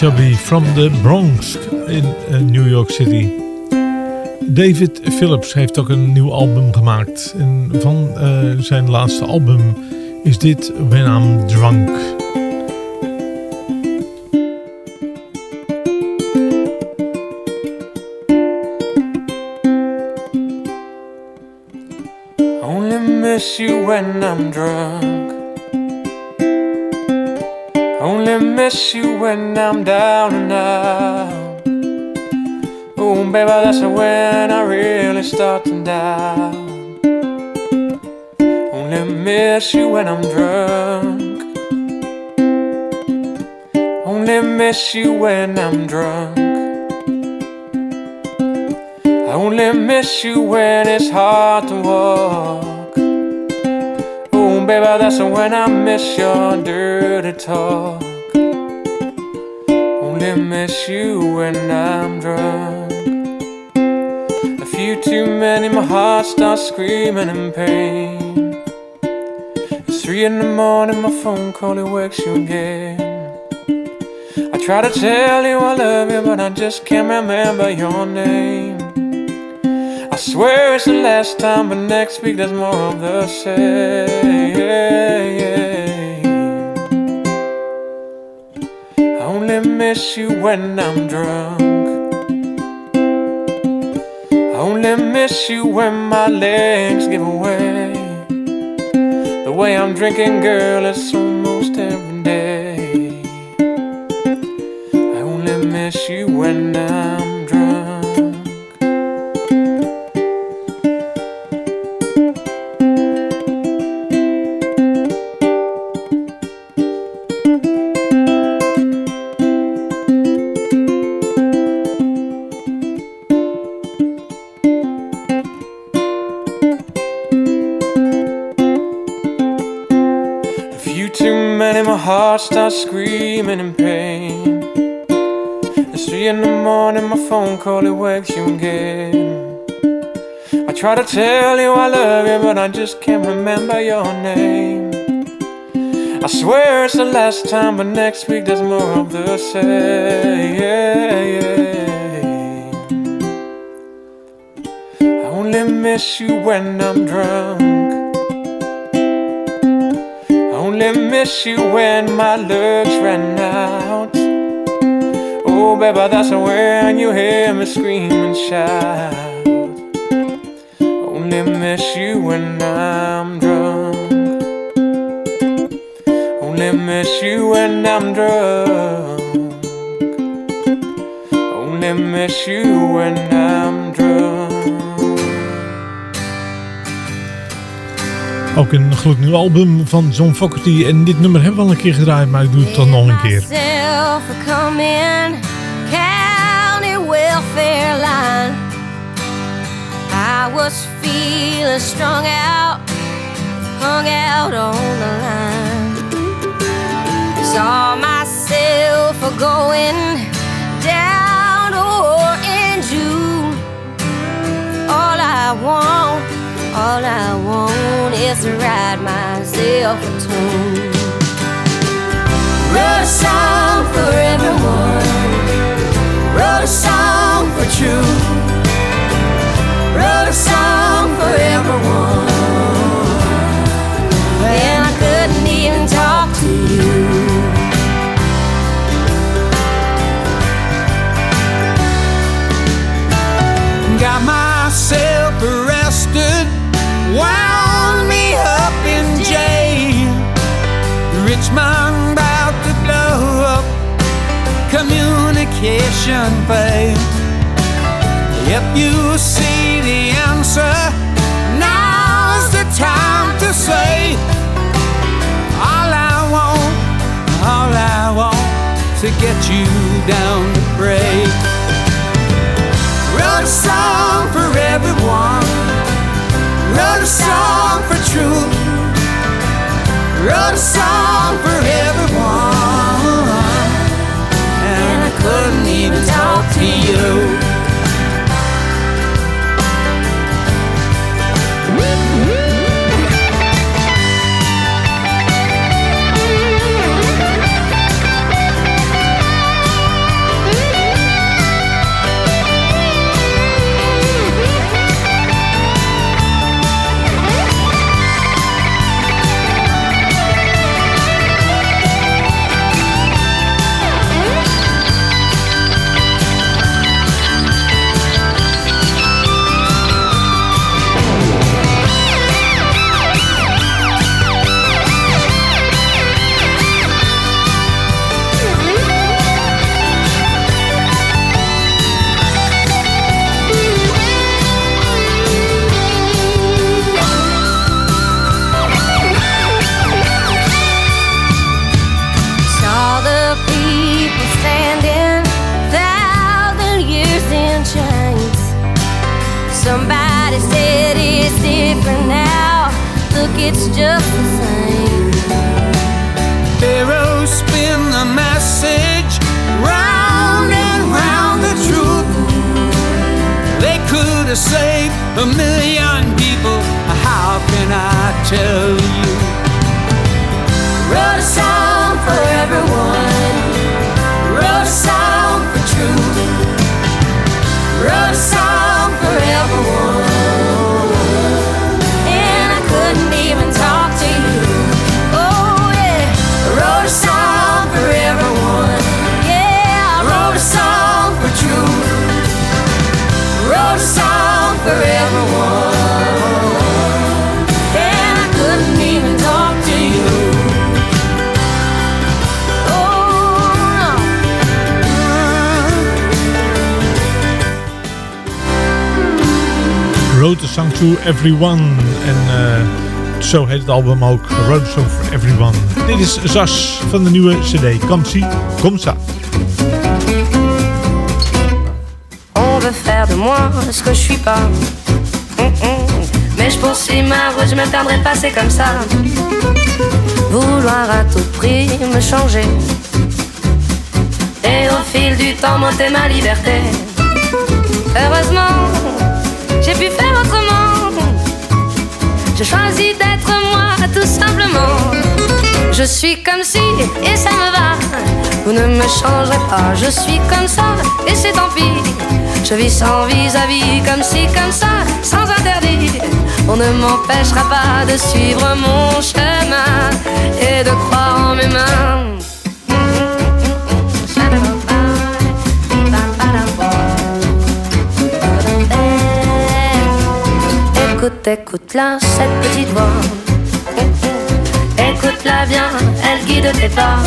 Chubby from the Bronx in uh, New York City. David Phillips heeft ook een nieuw album gemaakt. En van uh, zijn laatste album is dit When I'm Drunk. Only miss you when I'm drunk. Only miss you when I'm down and out. Oh, baby, that's when I really start to doubt. Only miss you when I'm drunk. Only miss you when I'm drunk. I only miss you when it's hard to walk. Baby, that's when I miss your dirty talk. Only miss you when I'm drunk. A few too many, my heart starts screaming in pain. It's three in the morning, my phone call it wakes you again. I try to tell you I love you, but I just can't remember your name. I swear it's the last time, but next week there's more of the same. I only miss you when I'm drunk. I only miss you when my legs give away. The way I'm drinking, girl, it's almost it wakes you again. I try to tell you I love you, but I just can't remember your name. I swear it's the last time, but next week there's more of the same. I only miss you when I'm drunk. I only miss you when my looks ran out. Oh, baby, that's when you hear me scream and shout. Only miss you when I'm drunk. Only miss you when I'm drunk. Only miss you when I'm drunk. Ook een gloednieuw album van John Fogerty. En dit nummer hebben we al een keer gedraaid, maar ik doe het toch nog een keer. Feeling strung out, hung out on the line. Saw myself going down or in June. All I want, all I want is to write myself a tune. Wrote a song for everyone. Wrote a song for true. Wrote a song for everyone. And I couldn't even talk to you. Got myself arrested, wound me up in jail. Richmond about to blow up, communication failed. If you see to get you down to pray. Wrote a song for everyone. Wrote a song for truth. Wrote a song for everyone. Could save a million people. How can I tell you? Wrote a song for everyone. Wrote a song for truth. Wrote a song for everyone. Wrote a Song to Everyone. En eh, zo heet het album ook. A Song for Everyone. Dit is Zas van de nieuwe CD. Kom zie, kom sa. On veut faire de moi ce que je suis pas. Hum, hum. Mais je poursuis ma route, je me perdrai pas, c'est comme ça. Vouloir à tout prix me changer. Et au fil du temps, monter ma liberté. Heureusement, j'ai pu faire autrement. Je choisis d'être moi, tout simplement. Je suis comme si, et ça me va. Vous ne me changerez pas, je suis comme ça, et c'est tant pis. Je vis sans vis-à-vis, comme si, comme ça, sans interdit. On ne m'empêchera pas de suivre mon chemin et de croire en mes mains. Écoute-la, cette petite voix. Écoute-la bien, elle guide tes pas.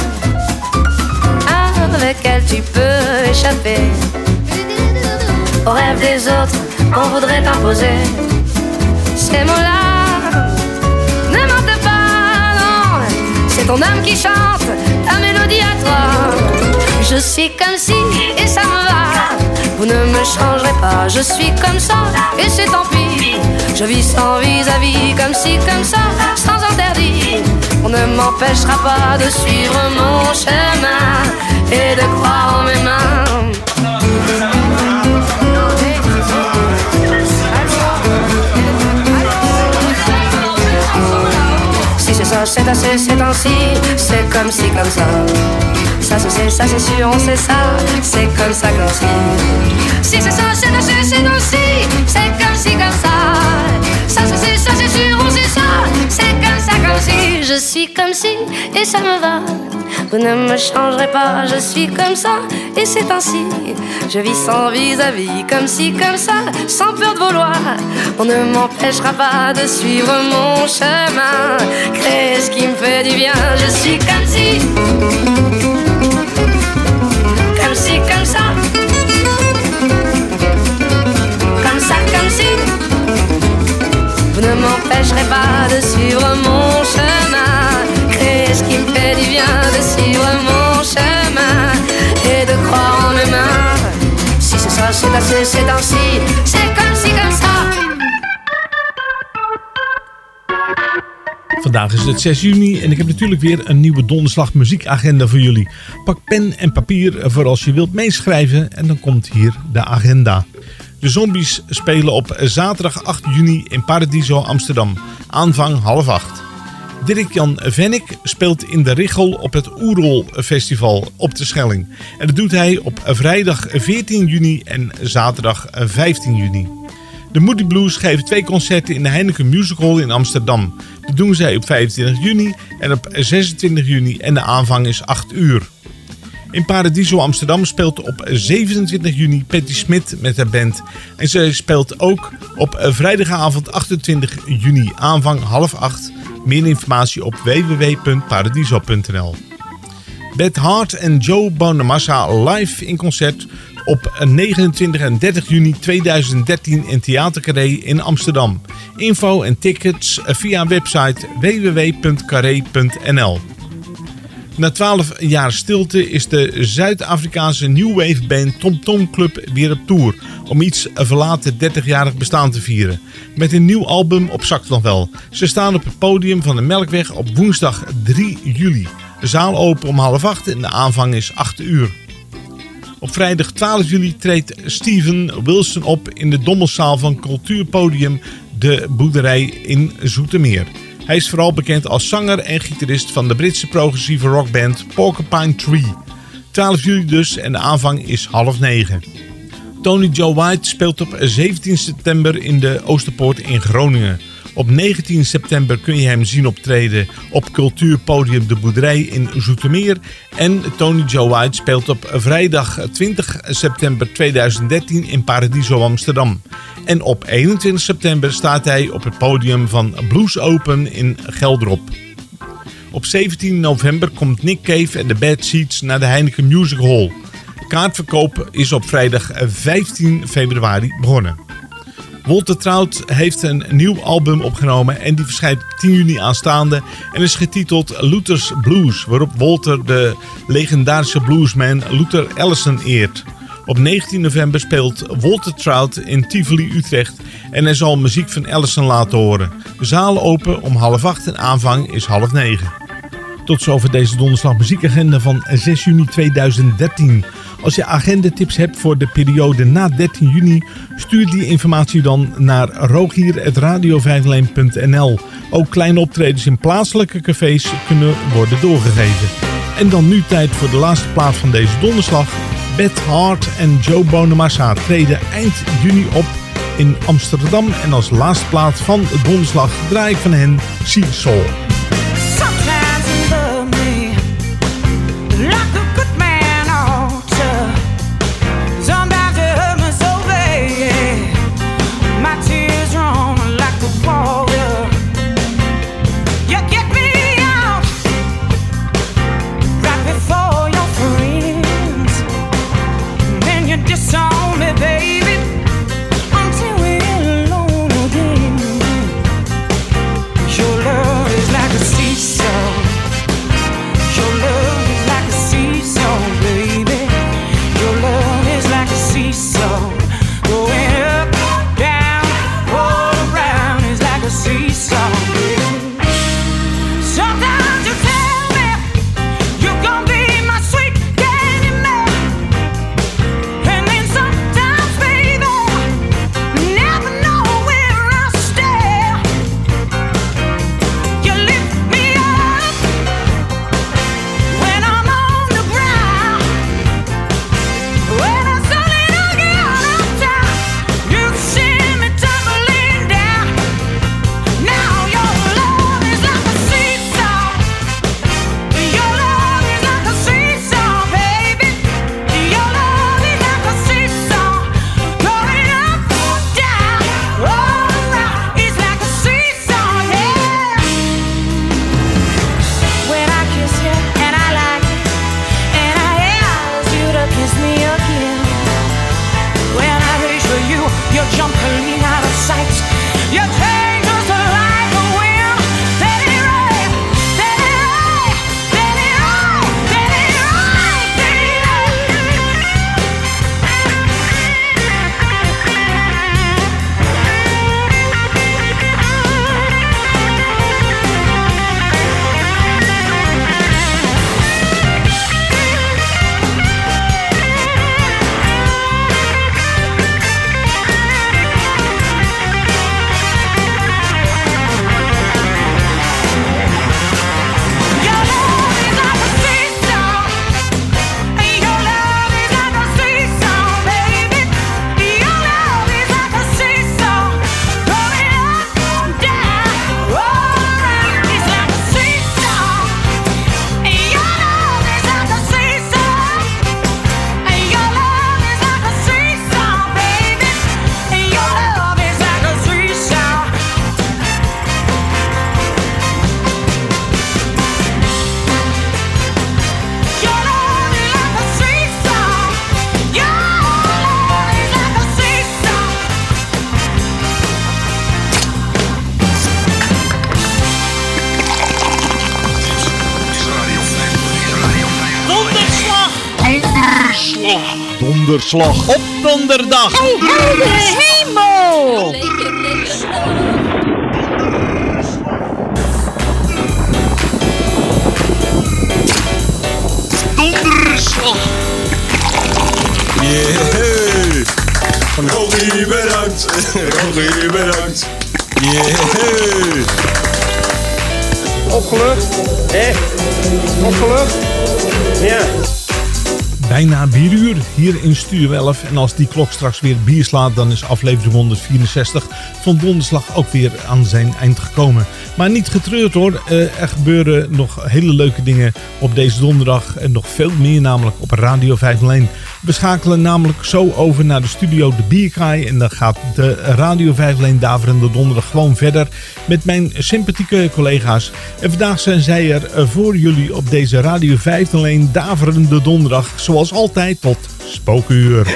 Avec elle, tu peux échapper aux rêves des autres qu'on voudrait t'imposer. Ces mots-là ne mentent pas, non. C'est ton âme qui chante ta mélodie à toi. Je suis comme si, et ça me va. Vous ne me changerez pas, je suis comme ça, et c'est tant pis. Je vis sans vis-à-vis, comme si, comme ça, sans interdit. On ne m'empêchera pas de suivre mon chemin et de croire en mes mains. C'est ça, c'est assez, c'est ainsi, c'est comme si, comme ça. Ça se sait, ça c'est sûr, on sait ça, c'est comme ça, comme si. Si c'est ça, c'est assez, c'est ainsi, c'est comme si, comme ça. Ça se sait, ça c'est sûr, on sait ça, c'est comme ça, comme si. Je suis comme si, et ça me va. Vous ne me changerez pas, je suis comme ça, et c'est ainsi. Je vis sans vis-à-vis, comme si, comme ça, sans peur de vouloir. On ne m'empêchera pas de suivre mon chemin, créer ce qui me fait du bien. Je suis comme si, ne m'empêcherez pas de suivre mon chemin, créer ce qui me fait du bien, de suivre mon chemin et de croire en mes mains. Si c'est ça, c'est assez, c'est ainsi, c'est comme si, comme ça. Vandaag is het 6 juni en ik heb natuurlijk weer een nieuwe donderslag muziekagenda voor jullie. Pak pen en papier voor als je wilt meeschrijven en dan komt hier de agenda. De Zombies spelen op zaterdag 8 juni in Paradiso Amsterdam. Aanvang half acht. Dirk-Jan Vennik speelt in de Richel op het Oerol Festival op de Schelling. En dat doet hij op vrijdag 14 juni en zaterdag 15 juni. De Moody Blues geven twee concerten in de Heineken Music Hall in Amsterdam. Dat doen zij op 25 juni en op 26 juni en de aanvang is 8 uur. In Paradiso Amsterdam speelt op 27 juni Patty Smit met haar band. En zij speelt ook op vrijdagavond 28 juni aanvang half 8. Meer informatie op www.paradiso.nl Beth Hart en Joe Bonamassa live in concert op 29 en 30 juni 2013 in Theater Carré in Amsterdam. Info en tickets via website www.carré.nl Na 12 jaar stilte is de Zuid-Afrikaanse New Wave band Tom Tom Club weer op tour. Om iets verlaten 30-jarig bestaan te vieren. Met een nieuw album op zak nog wel. Ze staan op het podium van de Melkweg op woensdag 3 juli. De zaal open om half acht en de aanvang is 8 uur. Op vrijdag 12 juli treedt Steven Wilson op in de Dommelzaal van cultuurpodium De Boerderij in Zoetermeer. Hij is vooral bekend als zanger en gitarist van de Britse progressieve rockband Porcupine Tree. 12 juli dus en de aanvang is half negen. Tony Joe White speelt op 17 september in de Oosterpoort in Groningen. Op 19 september kun je hem zien optreden op cultuurpodium De Boerderij in Zoetermeer. En Tony Joe White speelt op vrijdag 20 september 2013 in Paradiso Amsterdam. En op 21 september staat hij op het podium van Blues Open in Geldrop. Op 17 november komt Nick Cave en de Bad Seeds naar de Heineken Music Hall. Kaartverkoop is op vrijdag 15 februari begonnen. Walter Trout heeft een nieuw album opgenomen en die verschijnt 10 juni aanstaande en is getiteld Luther's Blues, waarop Walter de legendarische bluesman Luther Allison eert. Op 19 november speelt Walter Trout in Tivoli Utrecht en hij zal muziek van Allison laten horen. De zaal open om half acht en aanvang is half negen. Tot zover deze donderslag muziekagenda van 6 juni 2013. Als je agendatips hebt voor de periode na 13 juni, stuur die informatie dan naar rogier.radio501.nl. Ook kleine optredens in plaatselijke cafés kunnen worden doorgegeven. En dan nu tijd voor de laatste plaat van deze donderslag. Beth Hart en Joe Bonamassa treden eind juni op in Amsterdam. En als laatste plaat van de donderslag draai van hen Soul. Donderslag op donderdag. Oh, heldere hemel! Donderslag! Yeah! Rogie, bedankt! Rogie, bedankt! Yeah! Opgelucht? Hé? Opgelucht? Ja. Bijna 4 uur hier in Studio 11. En als die klok straks weer bier slaat, dan is aflevering 164 van Donderslag ook weer aan zijn eind gekomen. Maar niet getreurd hoor, Eh, er gebeuren nog hele leuke dingen op deze donderdag. En nog veel meer namelijk op Radio 501. We schakelen namelijk zo over naar de studio De Bierkaai. En dan gaat de Radio 501 Daverende Donderdag gewoon verder met mijn sympathieke collega's. En vandaag zijn zij er eh, voor jullie op deze Radio 501 Daverende Donderdag. Zoals altijd tot spookuur.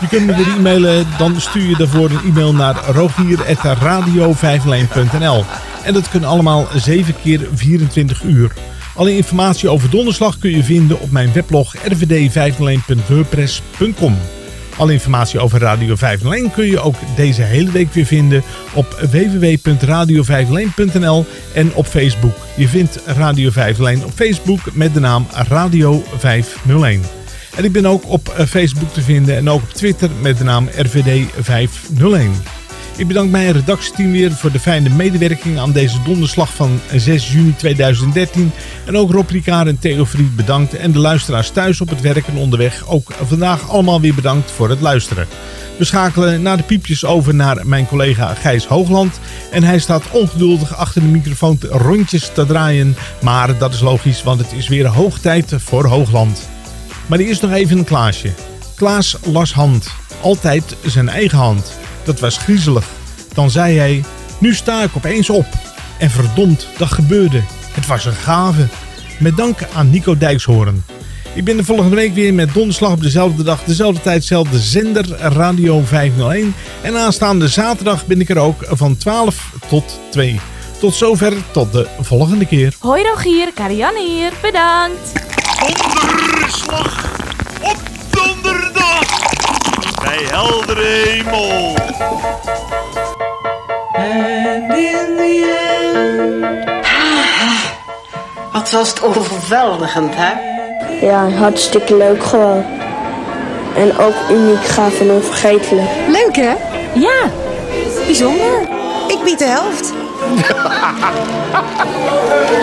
Je kunt me weer e-mailen, dan stuur je daarvoor een e-mail naar rogier.radio501.nl En dat kunnen allemaal 7 keer 24 uur. Alle informatie over donderslag kun je vinden op mijn weblog rvd501.wordpress.com Alle informatie over Radio 501 kun je ook deze hele week weer vinden op www.radio501.nl en op Facebook. Je vindt Radio 501 op Facebook met de naam Radio 501. En ik ben ook op eh, Facebook te vinden en ook op Twitter met de naam RVD501. Ik bedank mijn redactieteam weer voor de fijne medewerking aan deze donderslag van 6 juni 2013. En ook Rob en Theo Fried bedankt. En de luisteraars thuis op het werk en onderweg ook vandaag allemaal weer bedankt voor het luisteren. We schakelen na de piepjes over naar mijn collega Gijs Hoogland. En hij staat ongeduldig achter de microfoon rondjes te draaien. Maar dat is logisch, want het is weer hoog tijd voor Hoogland. Maar eerst nog even een Klaasje. Klaas las hand. Altijd zijn eigen hand. Dat was griezelig. Dan zei hij, nu sta ik opeens op. En verdomd, dat gebeurde. Het was een gave. Met dank aan Nico Dijkshoorn. Ik ben de volgende week weer met donderslag op dezelfde dag, dezelfde tijd, dezelfde zender, Radio 501. En aanstaande zaterdag ben ik er ook van 12 tot 2. Tot zover, tot de volgende keer. Hoi Rogier, Karianne hier. Bedankt. Donderslag op donderdag! Bij heldere hemel! And in the end. Wat was het overweldigend, hè? Ja, hartstikke leuk gewoon. En ook uniek, gaaf en onvergetelijk. Leuk hè? Ja, bijzonder. Ik bied de helft.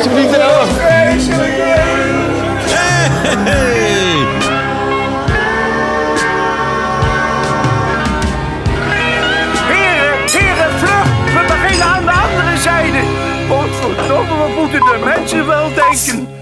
Ze biedt er af. Heren, Zijde. Godverdomme, wat moeten de mensen wel denken?